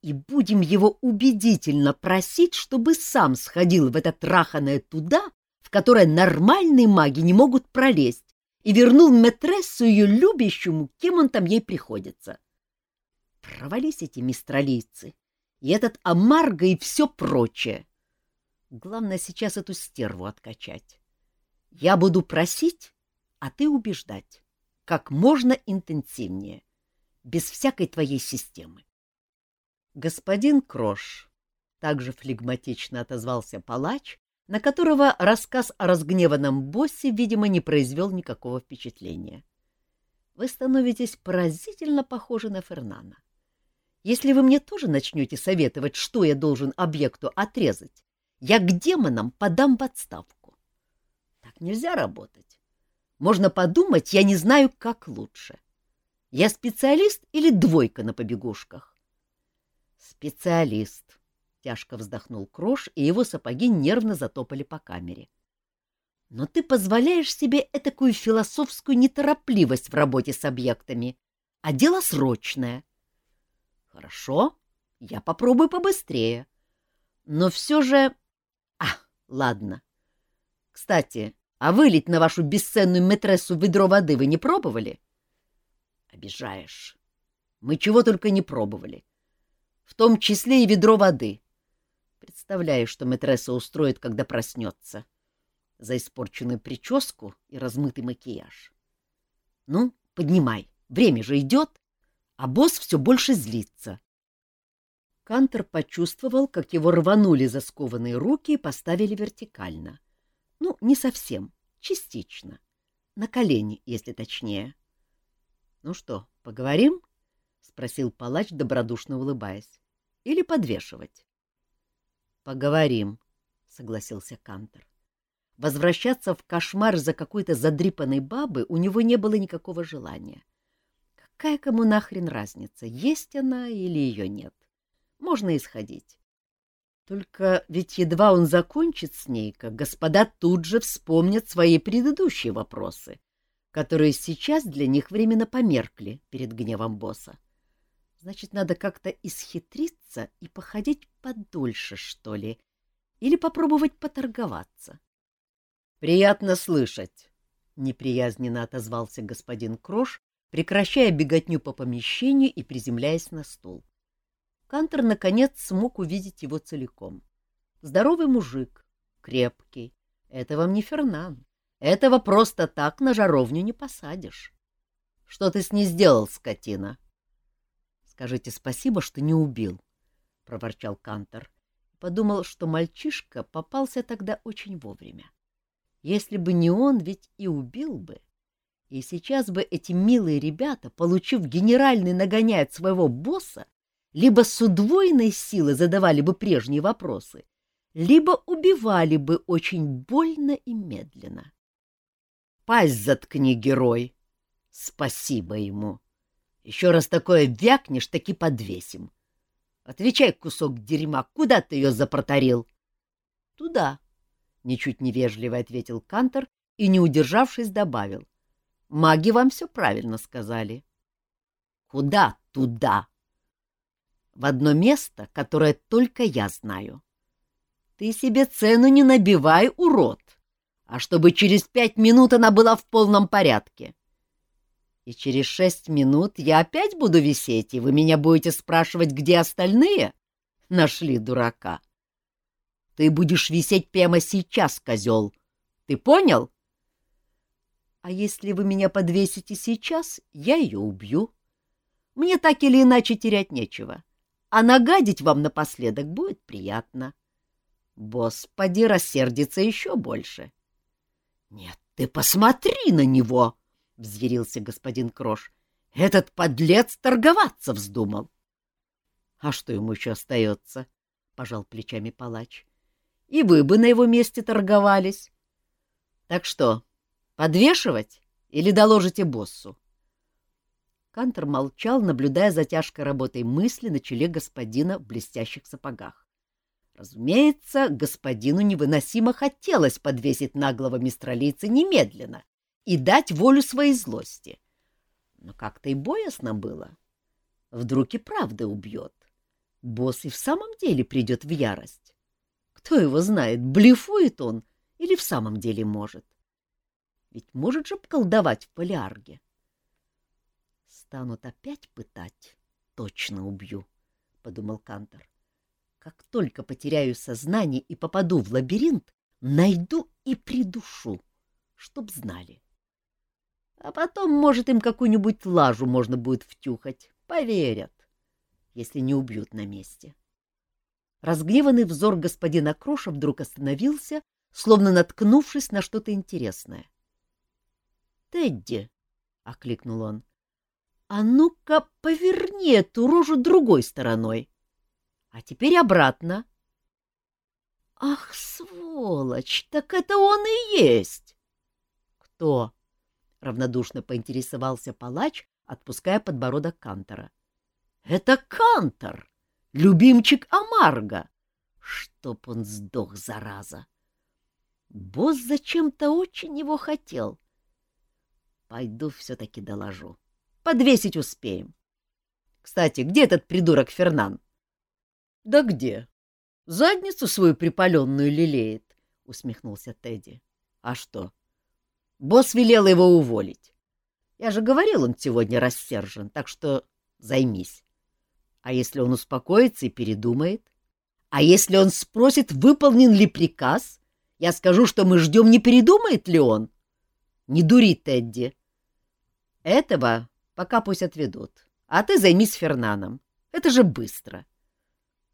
и будем его убедительно просить, чтобы сам сходил в это траханное туда, в которое нормальные маги не могут пролезть, и вернул метрессу ее любящему, кем он там ей приходится. Провались эти мистралийцы, и этот Амарго и все прочее. Главное сейчас эту стерву откачать. Я буду просить, а ты убеждать, как можно интенсивнее, без всякой твоей системы. Господин Крош, также флегматично отозвался палач, на которого рассказ о разгневанном боссе, видимо, не произвел никакого впечатления. вы становитесь поразительно похожи на Фернана. Если вы мне тоже начнете советовать, что я должен объекту отрезать, я к демонам подам в отставку. Так нельзя работать. Можно подумать, я не знаю, как лучше. Я специалист или двойка на побегушках? Специалист. Тяжко вздохнул Крош, и его сапоги нервно затопали по камере. Но ты позволяешь себе этакую философскую неторопливость в работе с объектами, а дело срочное. Хорошо, я попробую побыстрее. Но все же... А, ладно. Кстати, а вылить на вашу бесценную метрессу ведро воды вы не пробовали? Обижаешь. Мы чего только не пробовали. В том числе и ведро воды. Представляю, что мэтресса устроит, когда проснется. За испорченную прическу и размытый макияж. Ну, поднимай, время же идет, а босс все больше злится. Кантер почувствовал, как его рванули за скованные руки и поставили вертикально. Ну, не совсем, частично. На колени, если точнее. — Ну что, поговорим? — спросил палач, добродушно улыбаясь. — Или подвешивать? — Поговорим, — согласился Кантер. Возвращаться в кошмар за какой-то задрипанной бабы у него не было никакого желания. Какая кому нахрен разница, есть она или ее нет? Можно исходить. Только ведь едва он закончит с ней, как господа тут же вспомнят свои предыдущие вопросы, которые сейчас для них временно померкли перед гневом босса. Значит, надо как-то исхитриться и походить подольше, что ли, или попробовать поторговаться. — Приятно слышать, — неприязненно отозвался господин Крош, прекращая беготню по помещению и приземляясь на стул. Кантер, наконец, смог увидеть его целиком. Здоровый мужик, крепкий. Это вам не Фернан. Этого просто так на жаровню не посадишь. Что ты с ней сделал, скотина? Скажите спасибо, что не убил, — проворчал Кантор. Подумал, что мальчишка попался тогда очень вовремя. Если бы не он, ведь и убил бы. И сейчас бы эти милые ребята, получив генеральный нагоняй от своего босса, либо с удвоенной силой задавали бы прежние вопросы, либо убивали бы очень больно и медленно. — Пасть заткни, герой! Спасибо ему! Еще раз такое вякнешь, таки подвесим. Отвечай, кусок дерьма, куда ты ее запроторил? — Туда, — ничуть невежливо ответил Кантор и, не удержавшись, добавил. — Маги вам все правильно сказали. — Куда туда? — В одно место, которое только я знаю. — Ты себе цену не набивай, урод, а чтобы через пять минут она была в полном порядке. — и через шесть минут я опять буду висеть, и вы меня будете спрашивать, где остальные? Нашли дурака. Ты будешь висеть прямо сейчас, козел. Ты понял? А если вы меня подвесите сейчас, я ее убью. Мне так или иначе терять нечего. А нагадить вам напоследок будет приятно. Босс, поди рассердится еще больше. Нет, ты посмотри на него! —— взъярился господин Крош. — Этот подлец торговаться вздумал. — А что ему еще остается? — пожал плечами палач. — И вы бы на его месте торговались. Так что, подвешивать или доложите боссу? Кантор молчал, наблюдая за тяжкой работой мысли на челе господина в блестящих сапогах. Разумеется, господину невыносимо хотелось подвесить наглого мистралийца немедленно, и дать волю своей злости. Но как-то и боязно было. Вдруг и правда убьет. Босс и в самом деле придет в ярость. Кто его знает, блефует он или в самом деле может. Ведь может же колдовать в полиарге. Станут опять пытать, точно убью, — подумал Кантор. Как только потеряю сознание и попаду в лабиринт, найду и придушу, чтоб знали. А потом, может, им какую-нибудь лажу можно будет втюхать. Поверят, если не убьют на месте. Разгневанный взор господина Кроша вдруг остановился, словно наткнувшись на что-то интересное. — Тедди, — окликнул он. — А ну-ка поверни эту рожу другой стороной. А теперь обратно. — Ах, сволочь, так это он и есть! — Кто? — равнодушно поинтересовался палач, отпуская подбородок Кантора. — Это Кантор, любимчик Амарга. Чтоб он сдох, зараза! Босс зачем-то очень его хотел. Пойду все-таки доложу. Подвесить успеем. Кстати, где этот придурок Фернан? — Да где? Задницу свою припаленную лелеет, — усмехнулся Тедди. — А что? Босс велел его уволить. Я же говорил, он сегодня рассержен, так что займись. А если он успокоится и передумает? А если он спросит, выполнен ли приказ? Я скажу, что мы ждем, не передумает ли он? Не дури, Тедди. Этого пока пусть отведут. А ты займись Фернаном. Это же быстро.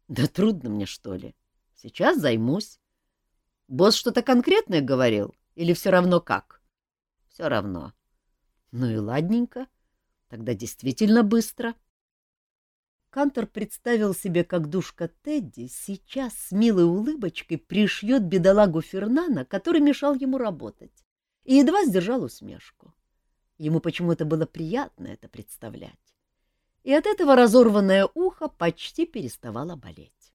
Да трудно мне, что ли. Сейчас займусь. Босс что-то конкретное говорил? Или все равно как? Все равно. Ну и ладненько. Тогда действительно быстро. Кантор представил себе, как душка Тедди сейчас с милой улыбочкой пришьет бедолагу Фернана, который мешал ему работать, и едва сдержал усмешку. Ему почему-то было приятно это представлять. И от этого разорванное ухо почти переставало болеть.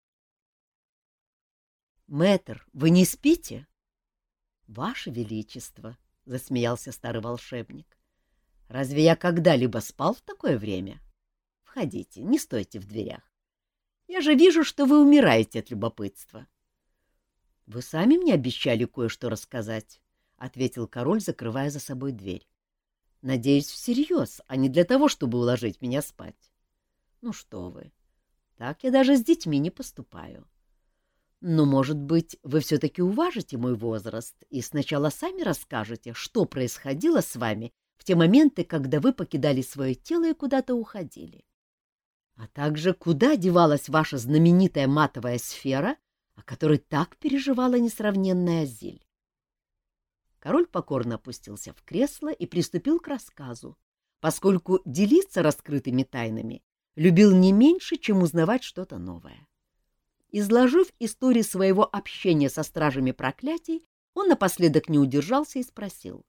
«Мэтр, вы не спите?» «Ваше Величество!» — засмеялся старый волшебник. «Разве я когда-либо спал в такое время? Входите, не стойте в дверях. Я же вижу, что вы умираете от любопытства». «Вы сами мне обещали кое-что рассказать», — ответил король, закрывая за собой дверь. Надеюсь, всерьез, а не для того, чтобы уложить меня спать. Ну что вы, так я даже с детьми не поступаю. Но, может быть, вы все-таки уважите мой возраст и сначала сами расскажете, что происходило с вами в те моменты, когда вы покидали свое тело и куда-то уходили. А также, куда девалась ваша знаменитая матовая сфера, о которой так переживала несравненная Азиль. Король покорно опустился в кресло и приступил к рассказу, поскольку делиться раскрытыми тайнами любил не меньше, чем узнавать что-то новое. Изложив историю своего общения со стражами проклятий, он напоследок не удержался и спросил.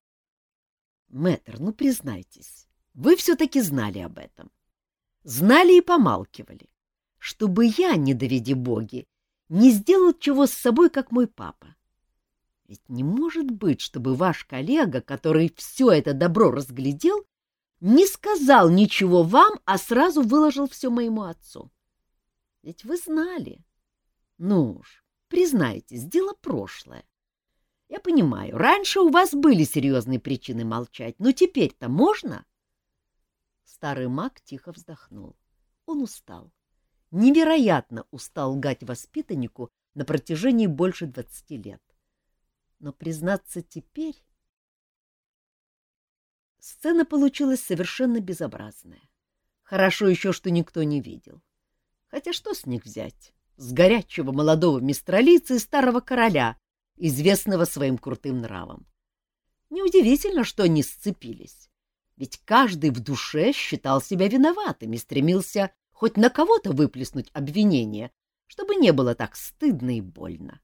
— Мэтр, ну признайтесь, вы все-таки знали об этом. Знали и помалкивали, чтобы я, не доведи боги, не сделал чего с собой, как мой папа. Ведь не может быть, чтобы ваш коллега, который все это добро разглядел, не сказал ничего вам, а сразу выложил все моему отцу. Ведь вы знали. Ну уж, признайтесь, дело прошлое. Я понимаю, раньше у вас были серьезные причины молчать, но теперь-то можно? Старый маг тихо вздохнул. Он устал. Невероятно устал лгать воспитаннику на протяжении больше двадцати лет. Но, признаться, теперь... Сцена получилась совершенно безобразная. Хорошо еще, что никто не видел. Хотя что с них взять? С горячего молодого мистралица и старого короля, известного своим крутым нравом. Неудивительно, что они сцепились. Ведь каждый в душе считал себя виноватым и стремился хоть на кого-то выплеснуть обвинение, чтобы не было так стыдно и больно.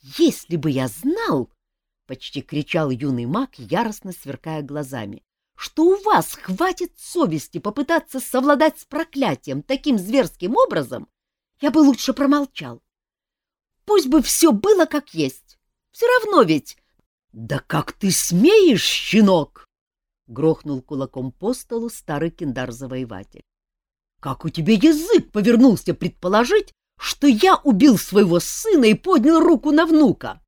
«Если бы я знал!» — почти кричал юный маг, яростно сверкая глазами. «Что у вас хватит совести попытаться совладать с проклятием таким зверским образом, я бы лучше промолчал. Пусть бы все было как есть. Все равно ведь... — Да как ты смеешь, щенок! — грохнул кулаком по столу старый киндар-завоеватель. — Как у тебя язык повернулся предположить, что я убил своего сына и поднял руку на внука.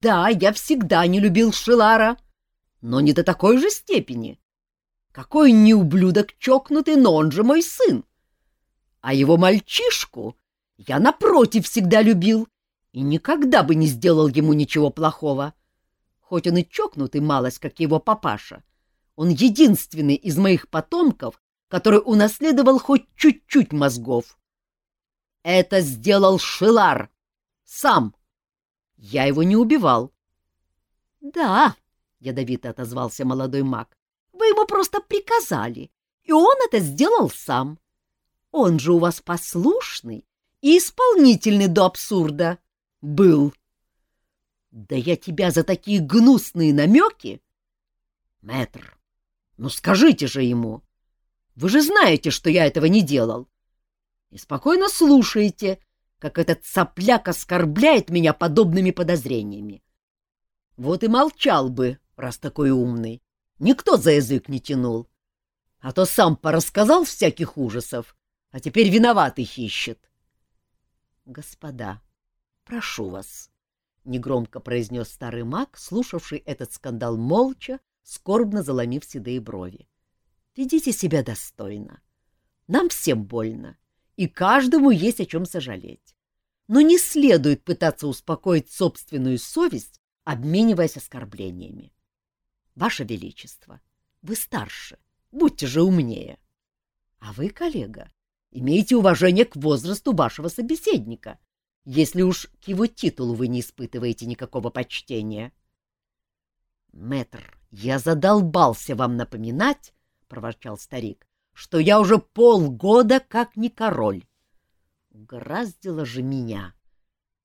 Да, я всегда не любил Шилара, но не до такой же степени. Какой не ублюдок чокнутый, но он же мой сын. А его мальчишку я, напротив, всегда любил и никогда бы не сделал ему ничего плохого. Хоть он и чокнутый малость, как его папаша, он единственный из моих потомков, который унаследовал хоть чуть-чуть мозгов. Это сделал Шилар. Сам. Я его не убивал. — Да, — ядовито отозвался молодой маг, Вы ему просто приказали, и он это сделал сам. Он же у вас послушный и исполнительный до абсурда был. Да я тебя за такие гнусные намеки... Мэтр, ну скажите же ему. Вы же знаете, что я этого не делал. И спокойно слушаете, как этот сопляк оскорбляет меня подобными подозрениями. Вот и молчал бы, раз такой умный. Никто за язык не тянул. А то сам порассказал всяких ужасов, а теперь виноватых ищет. — Господа, прошу вас, — негромко произнес старый маг, слушавший этот скандал молча, скорбно заломив седые брови. — Ведите себя достойно. Нам всем больно, и каждому есть о чем сожалеть. Но не следует пытаться успокоить собственную совесть, обмениваясь оскорблениями. Ваше Величество, вы старше, будьте же умнее. А вы, коллега, имеете уважение к возрасту вашего собеседника, если уж к его титулу вы не испытываете никакого почтения. Мэтр, я задолбался вам напоминать, — проворчал старик, — что я уже полгода как не король. Угораздило же меня.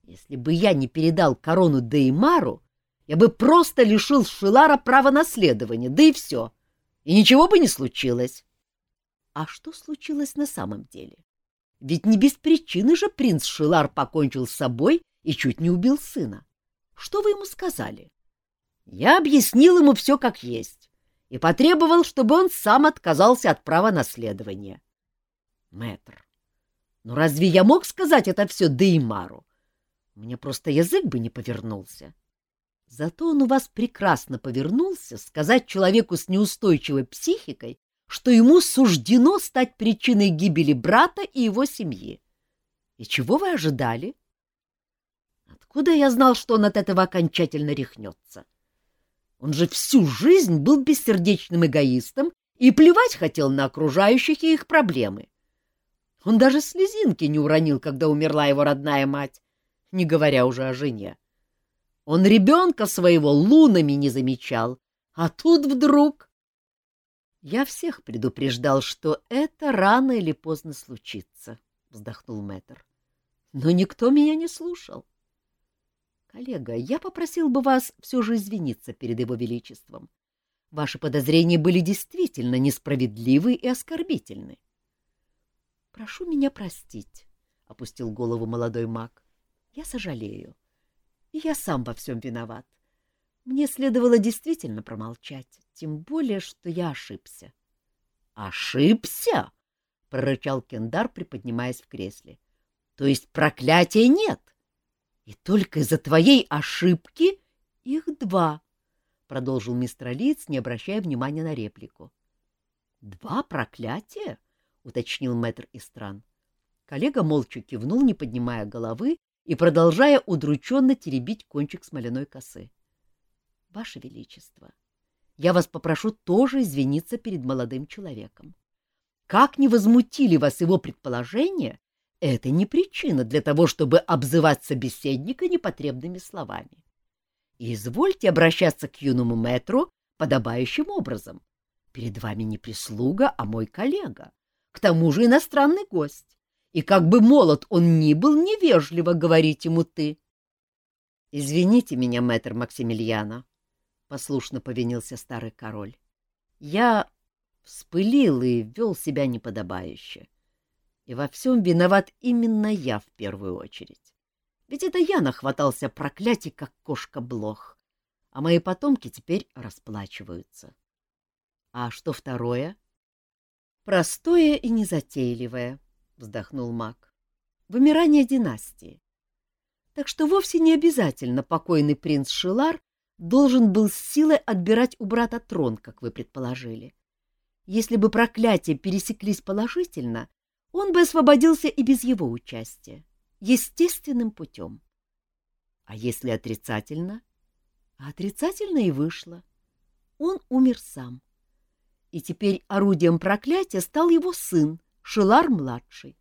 Если бы я не передал корону Деймару, я бы просто лишил Шилара права наследования, да и все. И ничего бы не случилось. А что случилось на самом деле? Ведь не без причины же принц Шилар покончил с собой и чуть не убил сына. Что вы ему сказали? Я объяснил ему все как есть и потребовал, чтобы он сам отказался от права наследования. Мэтр, ну разве я мог сказать это все Деймару? Мне просто язык бы не повернулся. Зато он у вас прекрасно повернулся сказать человеку с неустойчивой психикой, что ему суждено стать причиной гибели брата и его семьи. И чего вы ожидали? Откуда я знал, что он от этого окончательно рехнется? Он же всю жизнь был бессердечным эгоистом и плевать хотел на окружающих и их проблемы. Он даже слезинки не уронил, когда умерла его родная мать, не говоря уже о жене. Он ребенка своего лунами не замечал, а тут вдруг... Я всех предупреждал, что это рано или поздно случится, — вздохнул мэтр. Но никто меня не слушал. Коллега, я попросил бы вас все же извиниться перед его величеством. Ваши подозрения были действительно несправедливы и оскорбительны. — Прошу меня простить, — опустил голову молодой маг. — Я сожалею. И я сам во всем виноват. Мне следовало действительно промолчать, тем более, что я ошибся. — Ошибся? — прорычал Кендар, приподнимаясь в кресле. — То есть проклятия нет? И только из-за твоей ошибки их два, — продолжил мистер Лиц, не обращая внимания на реплику. — Два проклятия? — уточнил мэтр Истран. Коллега молча кивнул, не поднимая головы, и продолжая удрученно теребить кончик смоляной косы. — Ваше Величество, я вас попрошу тоже извиниться перед молодым человеком. Как не возмутили вас его предположения, это не причина для того, чтобы обзывать собеседника непотребными словами. И извольте обращаться к юному мэтру подобающим образом. Перед вами не прислуга, а мой коллега, к тому же иностранный гость и как бы молод он ни был, невежливо говорить ему «ты». — Извините меня, мэтр Максимилиана, — послушно повинился старый король. — Я вспылил и вел себя неподобающе. И во всем виноват именно я в первую очередь. Ведь это я нахватался проклятий, как кошка-блох, а мои потомки теперь расплачиваются. А что второе? Простое и незатейливое, вздохнул маг. Вымирание династии. Так что вовсе не обязательно покойный принц Шилар должен был с силой отбирать у брата трон, как вы предположили. Если бы проклятия пересеклись положительно, он бы освободился и без его участия, естественным путем. А если отрицательно? А отрицательно и вышло. Он умер сам. И теперь орудием проклятия стал его сын, Шилар-младший.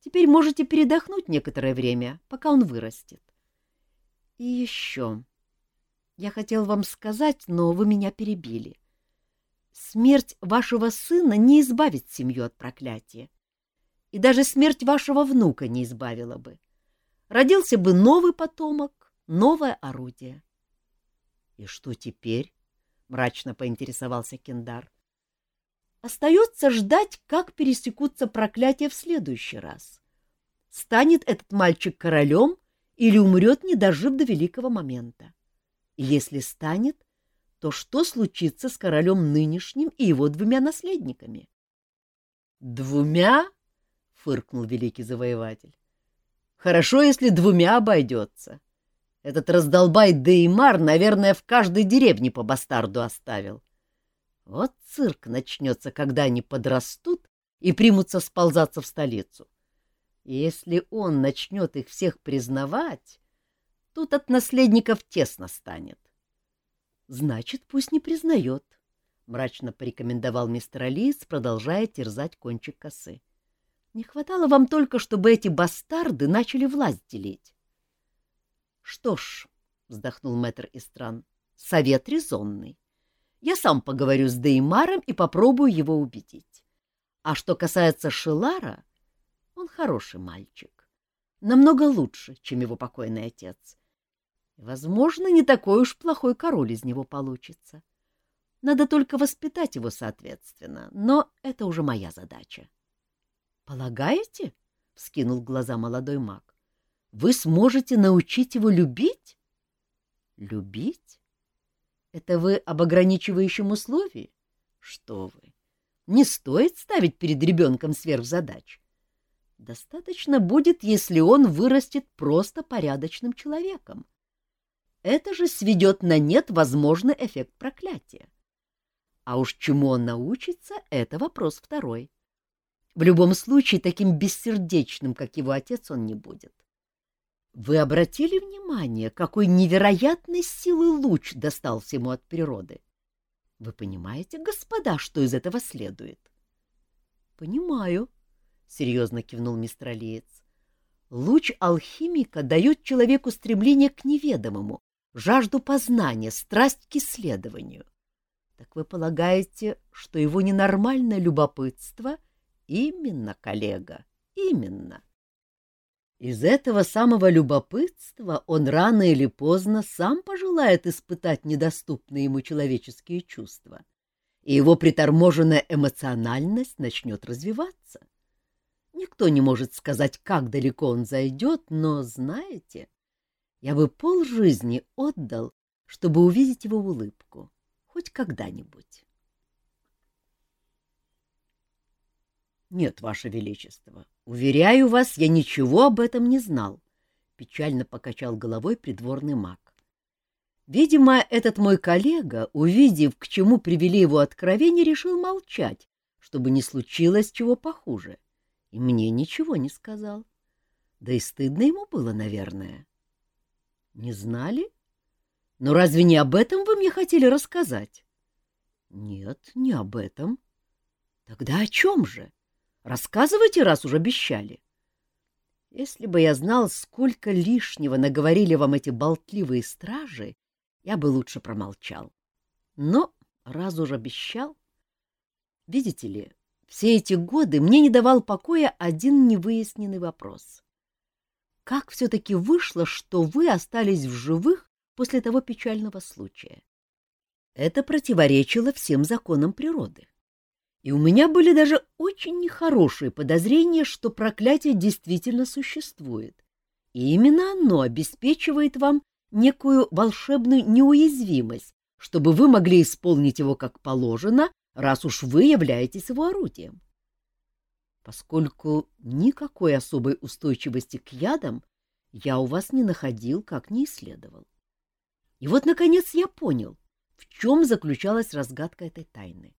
Теперь можете передохнуть некоторое время, пока он вырастет. И еще. Я хотел вам сказать, но вы меня перебили. смерть вашего сына не избавит семью от проклятия. И даже смерть вашего внука не избавила бы. Родился бы новый потомок, новое орудие. — И что теперь? — мрачно поинтересовался Кендар. — Остается ждать, как пересекутся проклятия в следующий раз. Станет этот мальчик королем или умрет, не дожив до великого момента. Если станет, то что случится с королем нынешним и его двумя наследниками? — Двумя? — фыркнул великий завоеватель. — Хорошо, если двумя обойдется. Этот раздолбай Деймар, наверное, в каждой деревне по бастарду оставил. Вот цирк начнется, когда они подрастут и примутся сползаться в столицу. Если он начнет их всех признавать, тут от наследников тесно станет. Значит, пусть не признает, — мрачно порекомендовал мистер Алис, продолжая терзать кончик косы. Не хватало вам только, чтобы эти бастарды начали власть делить. — Что ж, — вздохнул мэтр Истран, — совет резонный. Я сам поговорю с Деймаром и попробую его убедить. А что касается Шилара, он хороший мальчик, намного лучше, чем его покойный отец, Возможно, не такой уж плохой король из него получится. Надо только воспитать его соответственно, но это уже моя задача. — Полагаете? — вскинул глаза молодой маг. — Вы сможете научить его любить? — Любить? Это вы об ограничивающем условии? Что вы! Не стоит ставить перед ребенком сверхзадач. Достаточно будет, если он вырастет просто порядочным человеком. Это же сведет на нет возможный эффект проклятия. А уж чему он научится, это вопрос второй. В любом случае, таким бессердечным, как его отец, он не будет. Вы обратили внимание, какой невероятной силы луч достался ему от природы? Вы понимаете, господа, что из этого следует? — Понимаю, — серьезно кивнул мистер Алиец. Луч алхимика дает человеку стремление к неведомому, жажду познания, страсть к исследованию. Так вы полагаете, что его ненормальное любопытство именно, коллега, именно. Из этого самого любопытства он рано или поздно сам пожелает испытать недоступные ему человеческие чувства, и его приторможенная эмоциональность начнет развиваться. Никто не может сказать, как далеко он зайдет, но, знаете, я бы полжизни отдал, чтобы увидеть его улыбку. Хоть когда-нибудь. Нет, Ваше Величество, уверяю вас, я ничего об этом не знал, — печально покачал головой придворный маг. Видимо, этот мой коллега, увидев, к чему привели его откровения, решил молчать, чтобы не случилось чего похуже, и мне ничего не сказал. Да и стыдно ему было, наверное. Не знали? Но разве не об этом вы мне хотели рассказать? Нет, не об этом. Тогда о чем же? Рассказывайте, раз уже обещали. Если бы я знал, сколько лишнего наговорили вам эти болтливые стражи, я бы лучше промолчал. Но раз уже обещал... Видите ли, все эти годы мне не давал покоя один невыясненный вопрос как все-таки вышло, что вы остались в живых после того печального случая. Это противоречило всем законам природы. И у меня были даже очень нехорошие подозрения, что проклятие действительно существует. И именно оно обеспечивает вам некую волшебную неуязвимость, чтобы вы могли исполнить его как положено, раз уж вы являетесь его орудием поскольку никакой особой устойчивости к ядам я у вас не находил, как не исследовал. И вот, наконец, я понял, в чем заключалась разгадка этой тайны.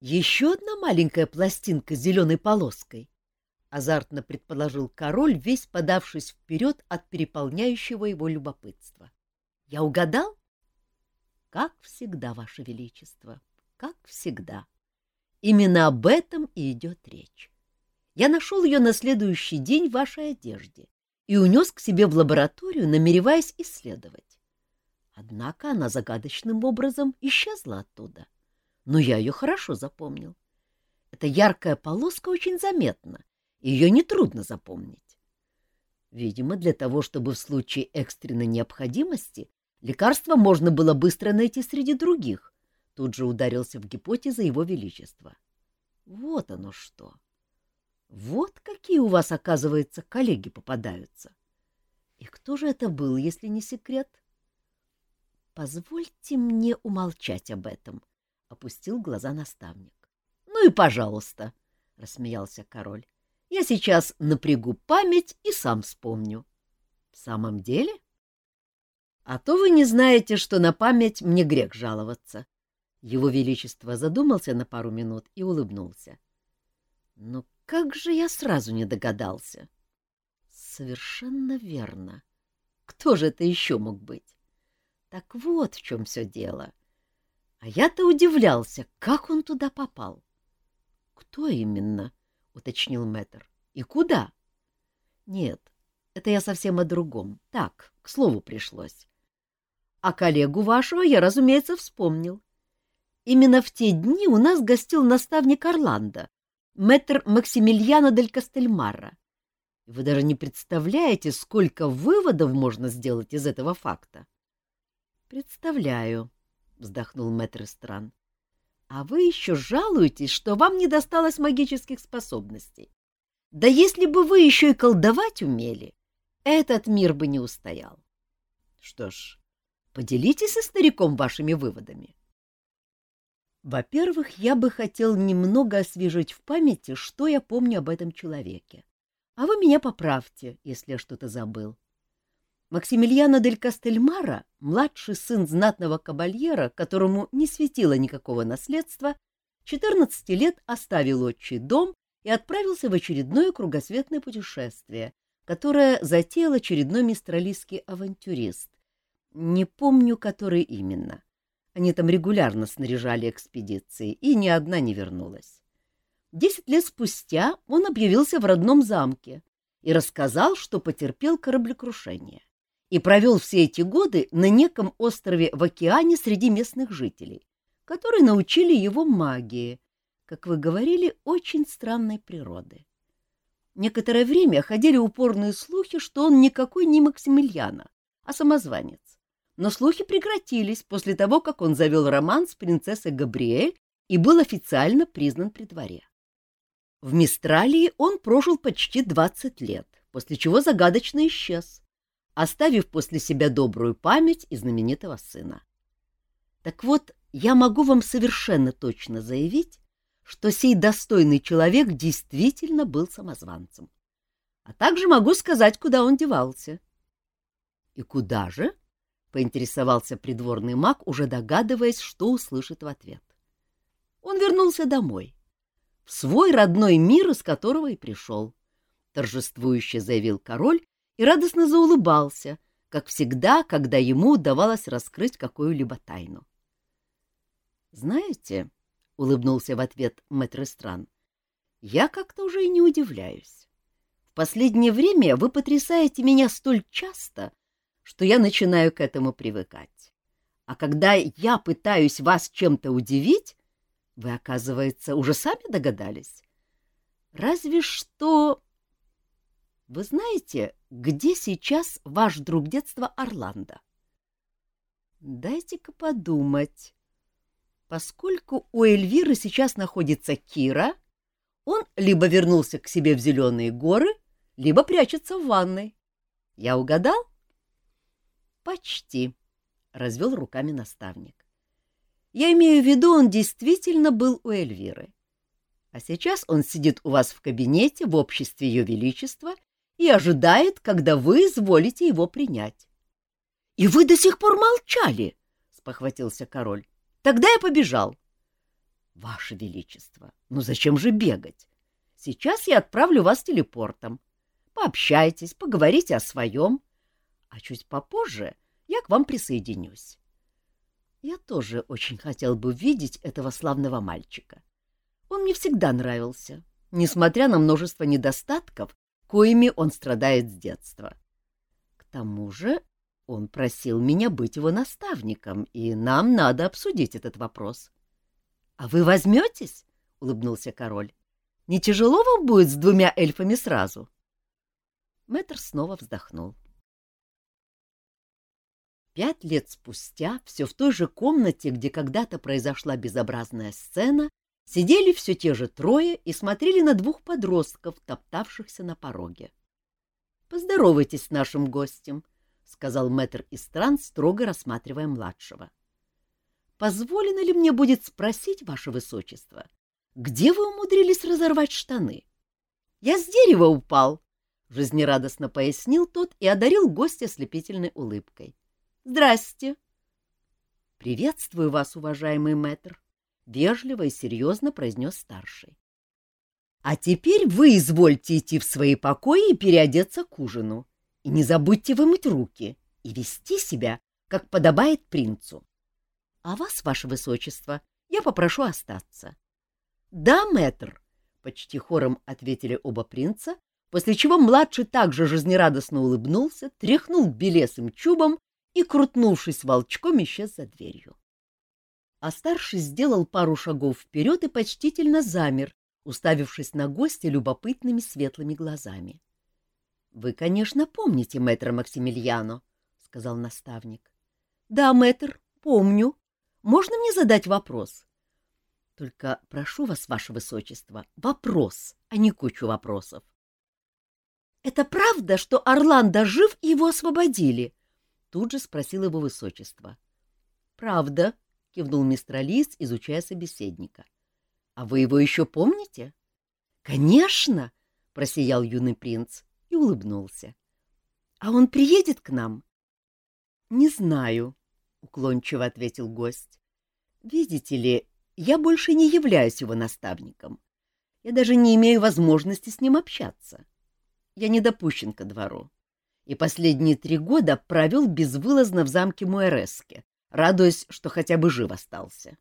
Еще одна маленькая пластинка с зеленой полоской, — азартно предположил король, весь подавшись вперед от переполняющего его любопытства. — Я угадал? — Как всегда, Ваше Величество, как всегда. — Именно об этом и идет речь. Я нашел ее на следующий день в вашей одежде и унес к себе в лабораторию, намереваясь исследовать. Однако она загадочным образом исчезла оттуда. но я ее хорошо запомнил. Эта яркая полоска очень заметна, и ее нетрудно запомнить. Видимо, для того, чтобы в случае экстренной необходимости лекарство можно было быстро найти среди других, тут же ударился в гипотезы его величества. Вот оно что! Вот какие у вас, оказывается, коллеги попадаются. И кто же это был, если не секрет? Позвольте мне умолчать об этом, — опустил глаза наставник. — Ну и пожалуйста, — рассмеялся король. — Я сейчас напрягу память и сам вспомню. — В самом деле? — А то вы не знаете, что на память мне грех жаловаться. Его Величество задумался на пару минут и улыбнулся. — Но как же я сразу не догадался? — Совершенно верно. Кто же это еще мог быть? Так вот в чем все дело. А я-то удивлялся, как он туда попал. — Кто именно? — уточнил мэтр. — И куда? — Нет, это я совсем о другом. Так, к слову пришлось. А коллегу вашего я, разумеется, вспомнил. Именно в те дни у нас гостил наставник Орландо, мэтр Максимилиано дель Кастельмарра. Вы даже не представляете, сколько выводов можно сделать из этого факта. Представляю, вздохнул мэтр Стран. А вы еще жалуетесь, что вам не досталось магических способностей. Да если бы вы еще и колдовать умели, этот мир бы не устоял. Что ж, поделитесь со стариком вашими выводами. Во-первых, я бы хотел немного освежить в памяти, что я помню об этом человеке. А вы меня поправьте, если я что-то забыл. Максимилиано дель Кастельмара, младший сын знатного кабальера, которому не светило никакого наследства, 14 лет оставил отчий дом и отправился в очередное кругосветное путешествие, которое затеял очередной мистралийский авантюрист. Не помню, который именно. Они там регулярно снаряжали экспедиции, и ни одна не вернулась. Десять лет спустя он объявился в родном замке и рассказал, что потерпел кораблекрушение и провел все эти годы на неком острове в океане среди местных жителей, которые научили его магии, как вы говорили, очень странной природы. Некоторое время ходили упорные слухи, что он никакой не Максимилиана, а самозванец. Но слухи прекратились после того, как он завел роман с принцессой Габриэль и был официально признан при дворе. В Мистралии он прожил почти 20 лет, после чего загадочно исчез, оставив после себя добрую память и знаменитого сына. Так вот, я могу вам совершенно точно заявить, что сей достойный человек действительно был самозванцем. А также могу сказать, куда он девался. — И куда же? — поинтересовался придворный маг, уже догадываясь, что услышит в ответ. Он вернулся домой, в свой родной мир, из которого и пришел, — торжествующе заявил король и радостно заулыбался, как всегда, когда ему удавалось раскрыть какую-либо тайну. «Знаете», — улыбнулся в ответ мэтр Стран, — «я как-то уже и не удивляюсь. В последнее время вы потрясаете меня столь часто, что я начинаю к этому привыкать. А когда я пытаюсь вас чем-то удивить, вы, оказывается, уже сами догадались. Разве что вы знаете, где сейчас ваш друг детства Орландо? Дайте-ка подумать. Поскольку у Эльвиры сейчас находится Кира, он либо вернулся к себе в Зеленые горы, либо прячется в ванной. Я угадал? Почти, — развел руками наставник. Я имею в виду, он действительно был у Эльвиры. А сейчас он сидит у вас в кабинете в обществе Ее Величества и ожидает, когда вы изволите его принять. — И вы до сих пор молчали, — спохватился король. — Тогда я побежал. — Ваше Величество, ну зачем же бегать? Сейчас я отправлю вас телепортом. Пообщайтесь, поговорите о своем, а чуть попозже я к вам присоединюсь. Я тоже очень хотел бы видеть этого славного мальчика. Он мне всегда нравился, несмотря на множество недостатков, коими он страдает с детства. К тому же он просил меня быть его наставником, и нам надо обсудить этот вопрос. А вы возьметесь? — улыбнулся король. — Не тяжело вам будет с двумя эльфами сразу? Мэтр снова вздохнул. Пять лет спустя, все в той же комнате, где когда-то произошла безобразная сцена, сидели все те же трое и смотрели на двух подростков, топтавшихся на пороге. — Поздоровайтесь с нашим гостем, — сказал мэтр Истран, строго рассматривая младшего. — Позволено ли мне будет спросить, ваше высочество, где вы умудрились разорвать штаны? — Я с дерева упал, — жизнерадостно пояснил тот и одарил гостя слепительной улыбкой. Здрасте. Приветствую вас, уважаемый мэтр, вежливо и серьезно произнес старший. А теперь вы извольте идти в свои покои и переодеться к ужину. И не забудьте вымыть руки и вести себя, как подобает принцу. А вас, ваше высочество, я попрошу остаться. — Да, мэтр, — почти хором ответили оба принца, после чего младший также жизнерадостно улыбнулся, тряхнул белесым чубом и, крутнувшись волчком, исчез за дверью. А старший сделал пару шагов вперед и почтительно замер, уставившись на гостя любопытными светлыми глазами. — Вы, конечно, помните мэтра Максимилиано, — сказал наставник. — Да, мэтр, помню. Можно мне задать вопрос? — Только прошу вас, ваше высочество, вопрос, а не кучу вопросов. — Это правда, что Орландо жив и его освободили? Тут же спросил его высочество. — Правда, — кивнул мистер Алис, изучая собеседника. — А вы его еще помните? — Конечно, — просиял юный принц и улыбнулся. — А он приедет к нам? — Не знаю, — уклончиво ответил гость. — Видите ли, я больше не являюсь его наставником. Я даже не имею возможности с ним общаться. Я не допущен ко двору и последние три года провел безвылазно в замке Муэреске, радуясь, что хотя бы жив остался.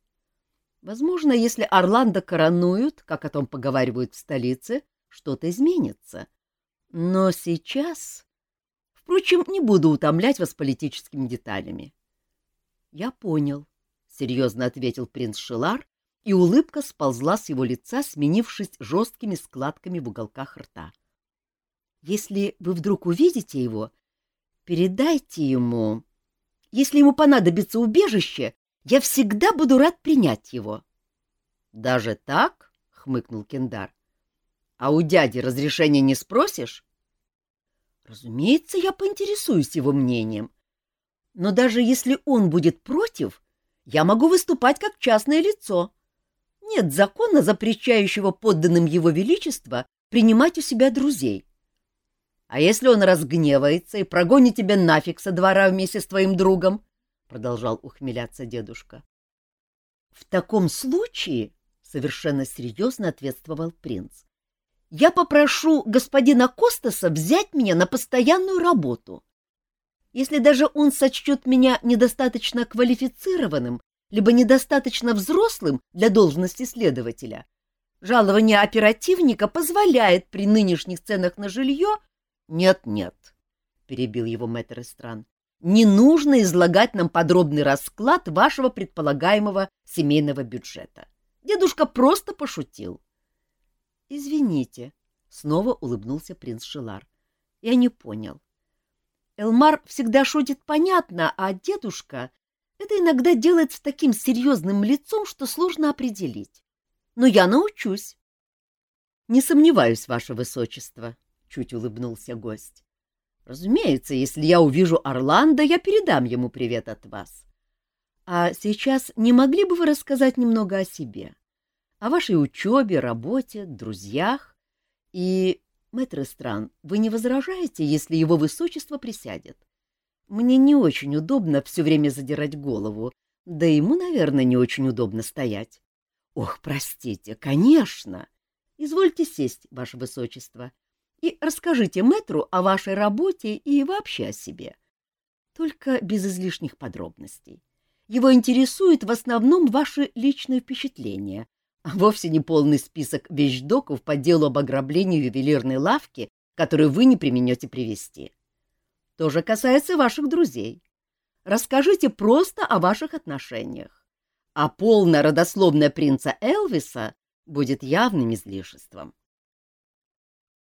Возможно, если Орландо коронуют, как о том поговаривают в столице, что-то изменится. Но сейчас... Впрочем, не буду утомлять вас политическими деталями. — Я понял, — серьезно ответил принц Шилар, и улыбка сползла с его лица, сменившись жесткими складками в уголках рта. — если вы вдруг увидите его, передайте ему... Если ему понадобится убежище, я всегда буду рад принять его. — Даже так? — хмыкнул Кендар. — А у дяди разрешения не спросишь? — Разумеется, я поинтересуюсь его мнением. Но даже если он будет против, я могу выступать как частное лицо. Нет закона, запрещающего подданным его величества принимать у себя друзей. А если он разгневается и прогонит тебя нафиг со двора вместе с твоим другом? — продолжал ухмеляться дедушка. — В таком случае, — совершенно серьезно ответствовал принц, — я попрошу господина Костаса взять меня на постоянную работу. Если даже он сочтет меня недостаточно квалифицированным, либо недостаточно взрослым для должности следователя, жалование оперативника позволяет при нынешних ценах на жилье нет-нет, — перебил его мэтр Стран, — не нужно излагать нам подробный расклад вашего предполагаемого семейного бюджета. Дедушка просто пошутил. — Извините, — снова улыбнулся принц Шилар. — Я не понял. Элмар всегда шутит понятно, а дедушка это иногда делает с таким серьезным лицом, что сложно определить. Но я научусь. — Не сомневаюсь, ваше высочество, — чуть улыбнулся гость. — Разумеется, если я увижу Орландо, я передам ему привет от вас. А сейчас не могли бы вы рассказать немного о себе? О вашей учебе, работе, друзьях? И, мэтр Стран, вы не возражаете, если его высочество присядет? Мне не очень удобно все время задирать голову, да ему, наверное, не очень удобно стоять. — Ох, простите, конечно! Извольте сесть, ваше высочество. — и расскажите мэтру о вашей работе и вообще о себе. Только без излишних подробностей. Его интересует в основном ваши личные впечатления, а вовсе не полный список вещдоков по делу об ограблении ювелирной лавки, который вы не применете привести. То же касается ваших друзей. Расскажите просто о ваших отношениях. а полная родословная принца Элвиса будет явным излишеством.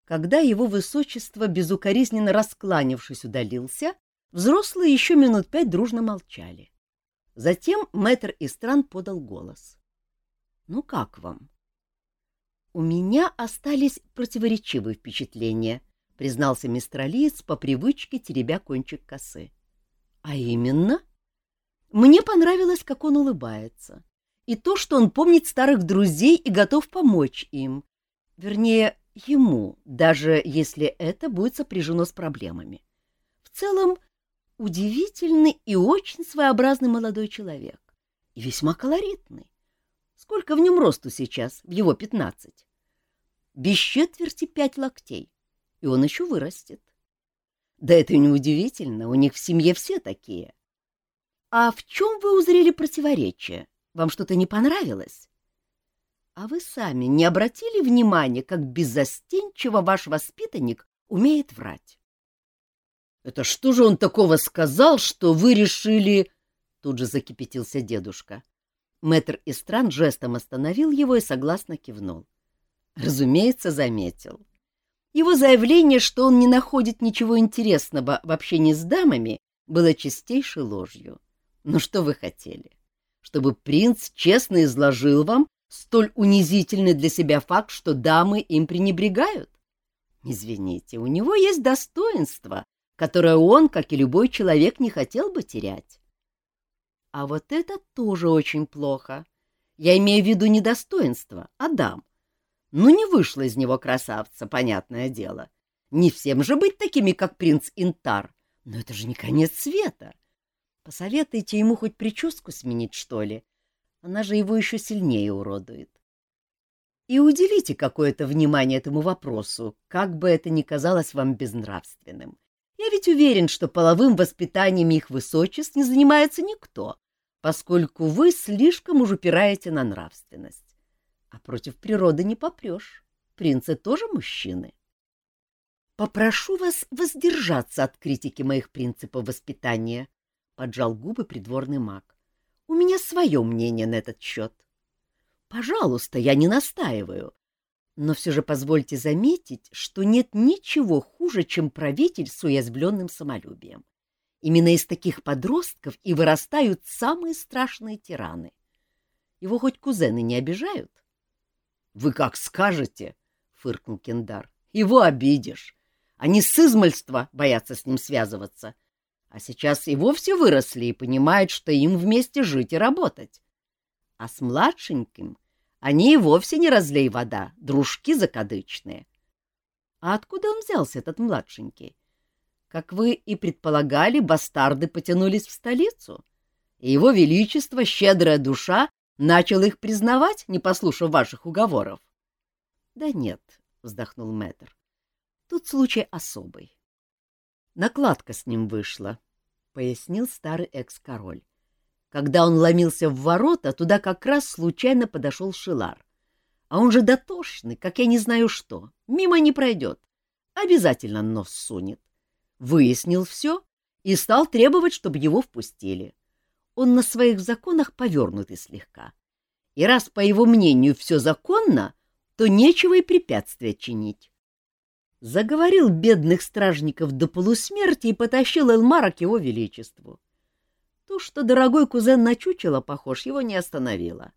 Когда его высочество, безукоризненно раскланившись, удалился, взрослые еще минут пять дружно молчали. Затем мэтр Истран подал голос. — Ну как вам? — У меня остались противоречивые впечатления, — признался мистер Алиец по привычке, теребя кончик косы. — А именно? Мне понравилось, как он улыбается, и то, что он помнит старых друзей и готов помочь им. Вернее, ему, даже если это будет сопряжено с проблемами. В целом, удивительный и очень своеобразный молодой человек. И весьма колоритный. Сколько в нем росту сейчас, в его пятнадцать? Без четверти пять локтей. И он еще вырастет. Да это не удивительно, у них в семье все такие. А в чем вы узрели противоречие? Вам что-то не понравилось? А вы сами не обратили внимания, как беззастенчиво ваш воспитанник умеет врать? — Это что же он такого сказал, что вы решили... Тут же закипятился дедушка. Мэтр Истран жестом остановил его и согласно кивнул. Разумеется, заметил. Его заявление, что он не находит ничего интересного в общении с дамами, было чистейшей ложью. Но что вы хотели? Чтобы принц честно изложил вам столь унизительный для себя факт, что дамы им пренебрегают? Извините, у него есть достоинство, которое он, как и любой человек, не хотел бы терять. А вот это тоже очень плохо. Я имею в виду не достоинство, а дам. Ну, не вышло из него красавца, понятное дело. Не всем же быть такими, как принц Интар. Но это же не конец света. Посоветуйте ему хоть прическу сменить, что ли, она же его еще сильнее уродует. И уделите какое-то внимание этому вопросу, как бы это ни казалось вам безнравственным. Я ведь уверен, что половым воспитанием их высочеств не занимается никто, поскольку вы слишком уж упираете на нравственность. А против природы не попрешь. Принцы тоже мужчины. Попрошу вас воздержаться от критики моих принципов воспитания, — поджал губы придворный маг. У меня свое мнение на этот счет. Пожалуйста, я не настаиваю. Но все же позвольте заметить, что нет ничего хуже, чем правитель с уязвленным самолюбием. Именно из таких подростков и вырастают самые страшные тираны. Его хоть кузены не обижают? — Вы как скажете, — фыркнул Кендар. — Его обидишь. Они с измальства боятся с ним связываться а сейчас и вовсе выросли и понимают, что им вместе жить и работать. А с младшеньким они и вовсе не разлей вода, дружки закадычные. А откуда он взялся, этот младшенький? Как вы и предполагали, бастарды потянулись в столицу, и его величество, щедрая душа, начал их признавать, не послушав ваших уговоров. — Да нет, — вздохнул мэтр, — тут случай особый. Накладка с ним вышла, — пояснил старый экс-король. Когда он ломился в ворота, туда как раз случайно подошел Шилар. А он же дотошный, как я не знаю что, мимо не пройдет. Обязательно нос сунет. Выяснил все и стал требовать, чтобы его впустили. Он на своих законах повернутый слегка. И раз, по его мнению, все законно, то нечего и препятствия чинить заговорил бедных стражников до полусмерти и потащил Элмара к его величеству. То, что дорогой кузен на чучело похож, его не остановило.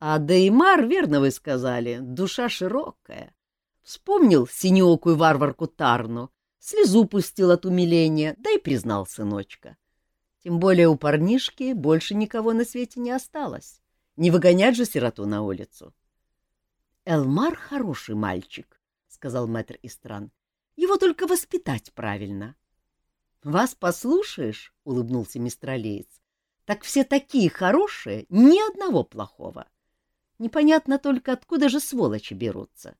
А Деймар, верно вы сказали, душа широкая. Вспомнил синеокую варварку Тарну, слезу пустил от умиления, да и признал сыночка. Тем более у парнишки больше никого на свете не осталось. Не выгонять же сироту на улицу. Элмар хороший мальчик, сказал мэтр Истран. — Его только воспитать правильно. — Вас послушаешь, — улыбнулся мистер Алиец, — так все такие хорошие, ни одного плохого. Непонятно только, откуда же сволочи берутся.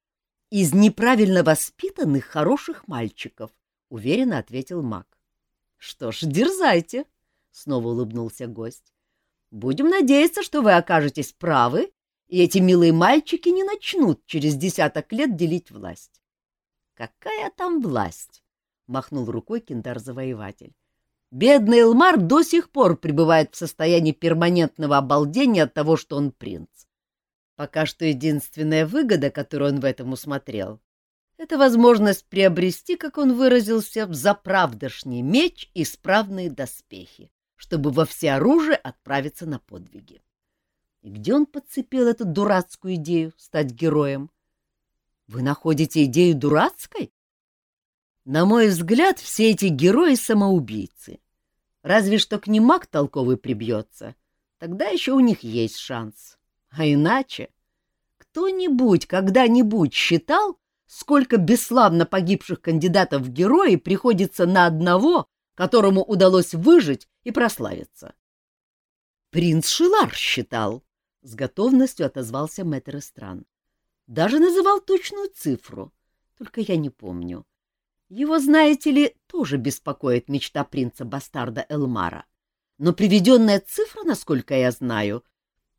— Из неправильно воспитанных хороших мальчиков, — уверенно ответил маг. — Что ж, дерзайте, — снова улыбнулся гость. — Будем надеяться, что вы окажетесь правы и эти милые мальчики не начнут через десяток лет делить власть. — Какая там власть? — махнул рукой киндар-завоеватель. — Бедный Элмар до сих пор пребывает в состоянии перманентного обалдения от того, что он принц. Пока что единственная выгода, которую он в этом усмотрел, это возможность приобрести, как он выразился, в меч и справные доспехи, чтобы во всеоружие отправиться на подвиги. И где он подцепил эту дурацкую идею стать героем? Вы находите идею дурацкой? На мой взгляд, все эти герои — самоубийцы. Разве что к ним маг толковый прибьется. Тогда еще у них есть шанс. А иначе... Кто-нибудь когда-нибудь считал, сколько бесславно погибших кандидатов в герои приходится на одного, которому удалось выжить и прославиться? Принц Шилар считал, — с готовностью отозвался мэтр Эстран. Даже называл точную цифру, только я не помню. Его, знаете ли, тоже беспокоит мечта принца-бастарда Элмара. Но приведенная цифра, насколько я знаю,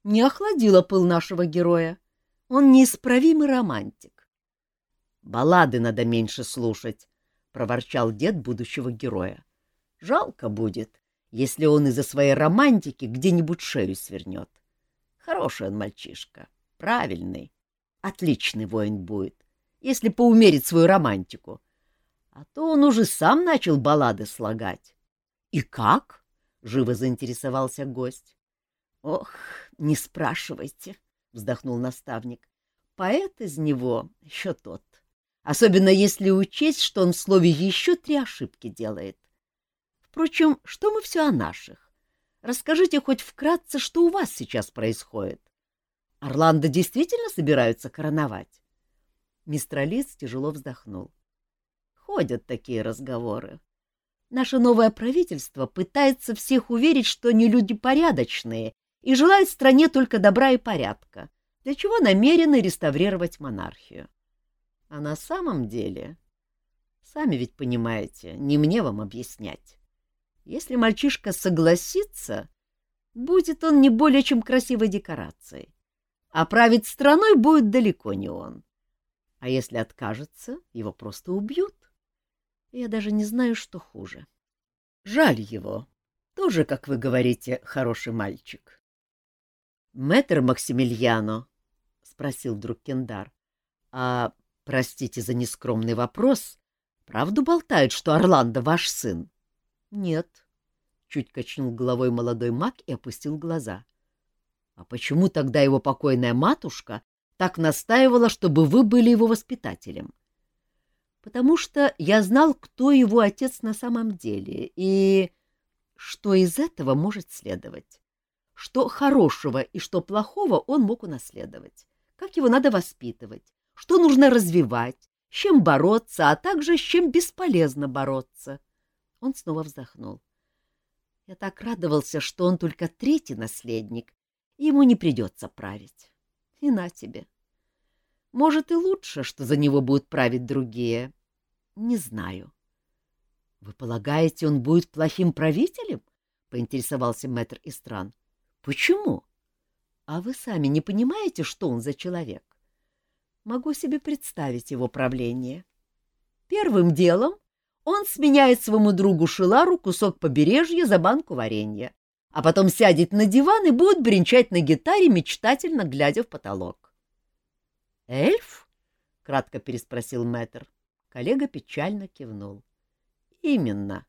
не охладила пыл нашего героя. Он неисправимый романтик. — Баллады надо меньше слушать, — проворчал дед будущего героя. — Жалко будет, если он из-за своей романтики где-нибудь шею свернет. Хороший он мальчишка, правильный, отличный воин будет, если поумерить свою романтику. А то он уже сам начал баллады слагать. — И как? — живо заинтересовался гость. — Ох, не спрашивайте, — вздохнул наставник. — Поэт из него еще тот. Особенно если учесть, что он в слове еще три ошибки делает. Впрочем, что мы все о наших? Расскажите хоть вкратце, что у вас сейчас происходит. Орландо действительно собираются короновать? Мистер Алис тяжело вздохнул. Ходят такие разговоры. Наше новое правительство пытается всех уверить, что они люди порядочные и желают стране только добра и порядка, для чего намерены реставрировать монархию. А на самом деле, сами ведь понимаете, не мне вам объяснять. Если мальчишка согласится, будет он не более чем красивой декорацией. А править страной будет далеко не он. А если откажется, его просто убьют. Я даже не знаю, что хуже. Жаль его. Тоже, как вы говорите, хороший мальчик. — Мэтр Максимилиано, — спросил вдруг Кендар, — а, простите за нескромный вопрос, правду болтают, что Орландо ваш сын? Нет. Чуть качнул головой молодой маг и опустил глаза. А почему тогда его покойная матушка так настаивала, чтобы вы были его воспитателем? Потому что я знал, кто его отец на самом деле, и что из этого может следовать. Что хорошего и что плохого он мог унаследовать, как его надо воспитывать, что нужно развивать, с чем бороться, а также с чем бесполезно бороться. — он снова вздохнул. Я так радовался, что он только третий наследник, и ему не придется править. И на тебе. Может, и лучше, что за него будут править другие. Не знаю. — Вы полагаете, он будет плохим правителем? — поинтересовался мэтр Истран. — Почему? — А вы сами не понимаете, что он за человек? Могу себе представить его правление. Первым делом он сменяет своему другу Шилару кусок побережья за банку варенья, а потом сядет на диван и будет бренчать на гитаре, мечтательно глядя в потолок. «Эльф?» — кратко переспросил мэтр. Коллега печально кивнул. «Именно.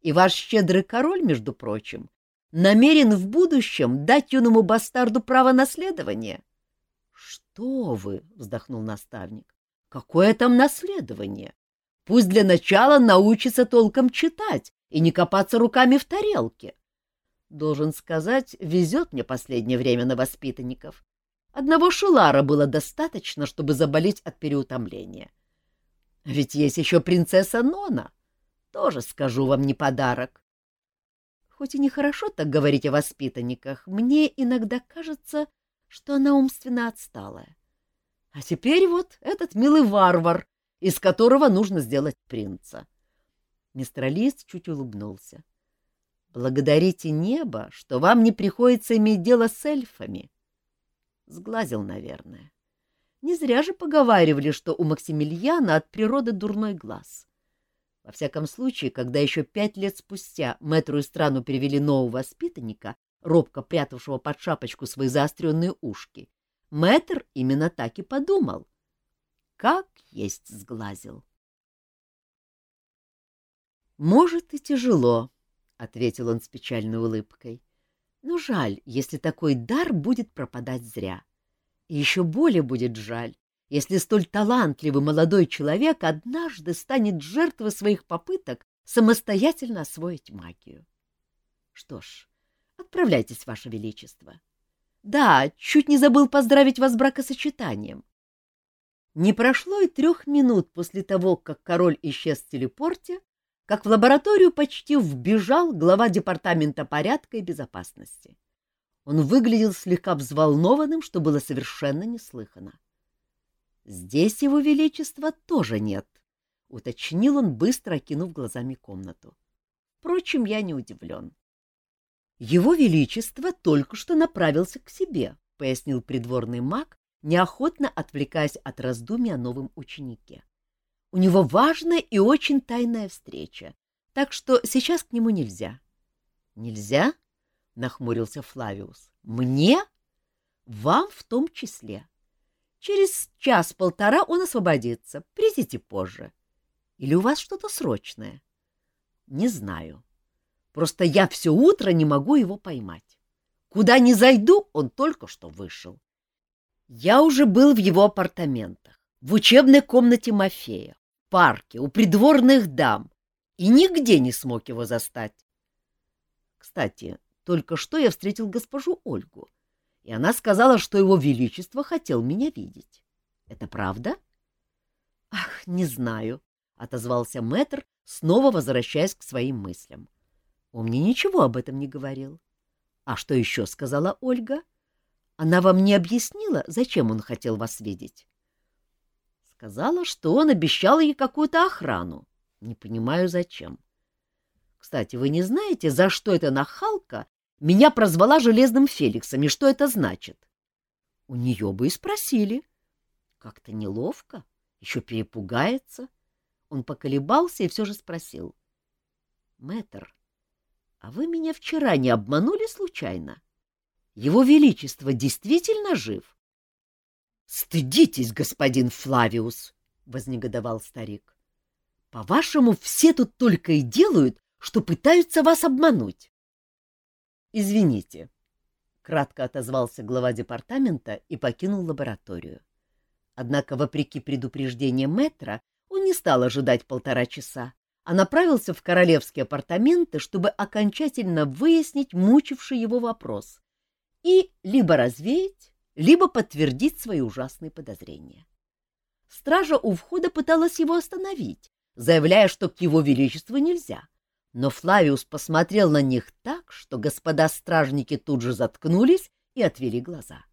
И ваш щедрый король, между прочим, намерен в будущем дать юному бастарду право наследования». «Что вы?» — вздохнул наставник. «Какое там наследование? Пусть для начала научится толком читать и не копаться руками в тарелке. Должен сказать, везет мне последнее время на воспитанников. Одного шулара было достаточно, чтобы заболеть от переутомления. Ведь есть еще принцесса Нона. Тоже скажу вам не подарок. Хоть и нехорошо так говорить о воспитанниках, мне иногда кажется, что она умственно отсталая. А теперь вот этот милый варвар из которого нужно сделать принца. Мистер чуть улыбнулся. Благодарите небо, что вам не приходится иметь дело с эльфами. Сглазил, наверное. Не зря же поговаривали, что у Максимилиана от природы дурной глаз. Во всяком случае, когда еще пять лет спустя мэтру и страну перевели нового воспитанника, робко прятавшего под шапочку свои заостренные ушки, мэтр именно так и подумал. Как есть сглазил. «Может, и тяжело», — ответил он с печальной улыбкой. «Но жаль, если такой дар будет пропадать зря. И еще более будет жаль, если столь талантливый молодой человек однажды станет жертвой своих попыток самостоятельно освоить магию. Что ж, отправляйтесь, Ваше Величество. Да, чуть не забыл поздравить вас с бракосочетанием. Не прошло и трех минут после того, как король исчез в телепорте, как в лабораторию почти вбежал глава департамента порядка и безопасности. Он выглядел слегка взволнованным, что было совершенно неслыханно. «Здесь его величества тоже нет», — уточнил он, быстро окинув глазами комнату. «Впрочем, я не удивлен». «Его величество только что направился к себе», — пояснил придворный маг, неохотно отвлекаясь от раздумий о новом ученике. У него важная и очень тайная встреча, так что сейчас к нему нельзя. — Нельзя? — нахмурился Флавиус. — Мне? Вам в том числе. Через час-полтора он освободится. Придите позже. Или у вас что-то срочное? — Не знаю. Просто я все утро не могу его поймать. Куда ни зайду, он только что вышел. Я уже был в его апартаментах, в учебной комнате Мафея, парке, у придворных дам, и нигде не смог его застать. Кстати, только что я встретил госпожу Ольгу, и она сказала, что его величество хотел меня видеть. Это правда? — Ах, не знаю, — отозвался мэтр, снова возвращаясь к своим мыслям. Он мне ничего об этом не говорил. А что еще сказала Ольга? Она вам не объяснила, зачем он хотел вас видеть? Сказала, что он обещал ей какую-то охрану. Не понимаю, зачем. Кстати, вы не знаете, за что эта нахалка меня прозвала Железным Феликсом, и что это значит? У нее бы и спросили. Как-то неловко, еще перепугается. Он поколебался и все же спросил. — Мэтр, а вы меня вчера не обманули случайно? Его Величество действительно жив? — Стыдитесь, господин Флавиус! — вознегодовал старик. — По-вашему, все тут только и делают, что пытаются вас обмануть. — Извините, — кратко отозвался глава департамента и покинул лабораторию. Однако, вопреки предупреждениям мэтра, он не стал ожидать полтора часа, а направился в королевские апартаменты, чтобы окончательно выяснить мучивший его вопрос и либо развеять, либо подтвердить свои ужасные подозрения. Стража у входа пыталась его остановить, заявляя, что к его величеству нельзя. Но Флавиус посмотрел на них так, что господа стражники тут же заткнулись и отвели глаза.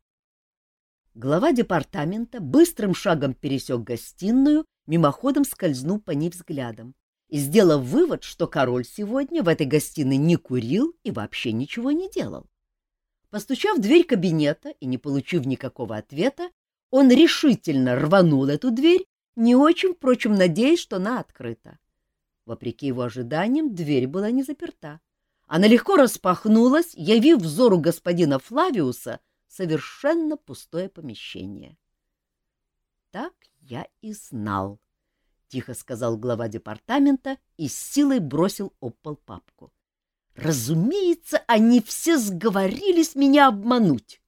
Глава департамента быстрым шагом пересек гостиную, мимоходом скользнул по ней взглядом и сделал вывод, что король сегодня в этой гостиной не курил и вообще ничего не делал. Постучав в дверь кабинета и не получив никакого ответа, он решительно рванул эту дверь, не очень, впрочем, надеясь, что она открыта. Вопреки его ожиданиям, дверь была не заперта. Она легко распахнулась, явив взору господина Флавиуса совершенно пустое помещение. — Так я и знал, — тихо сказал глава департамента и с силой бросил об пол папку. Разумеется, они все сговорились меня обмануть.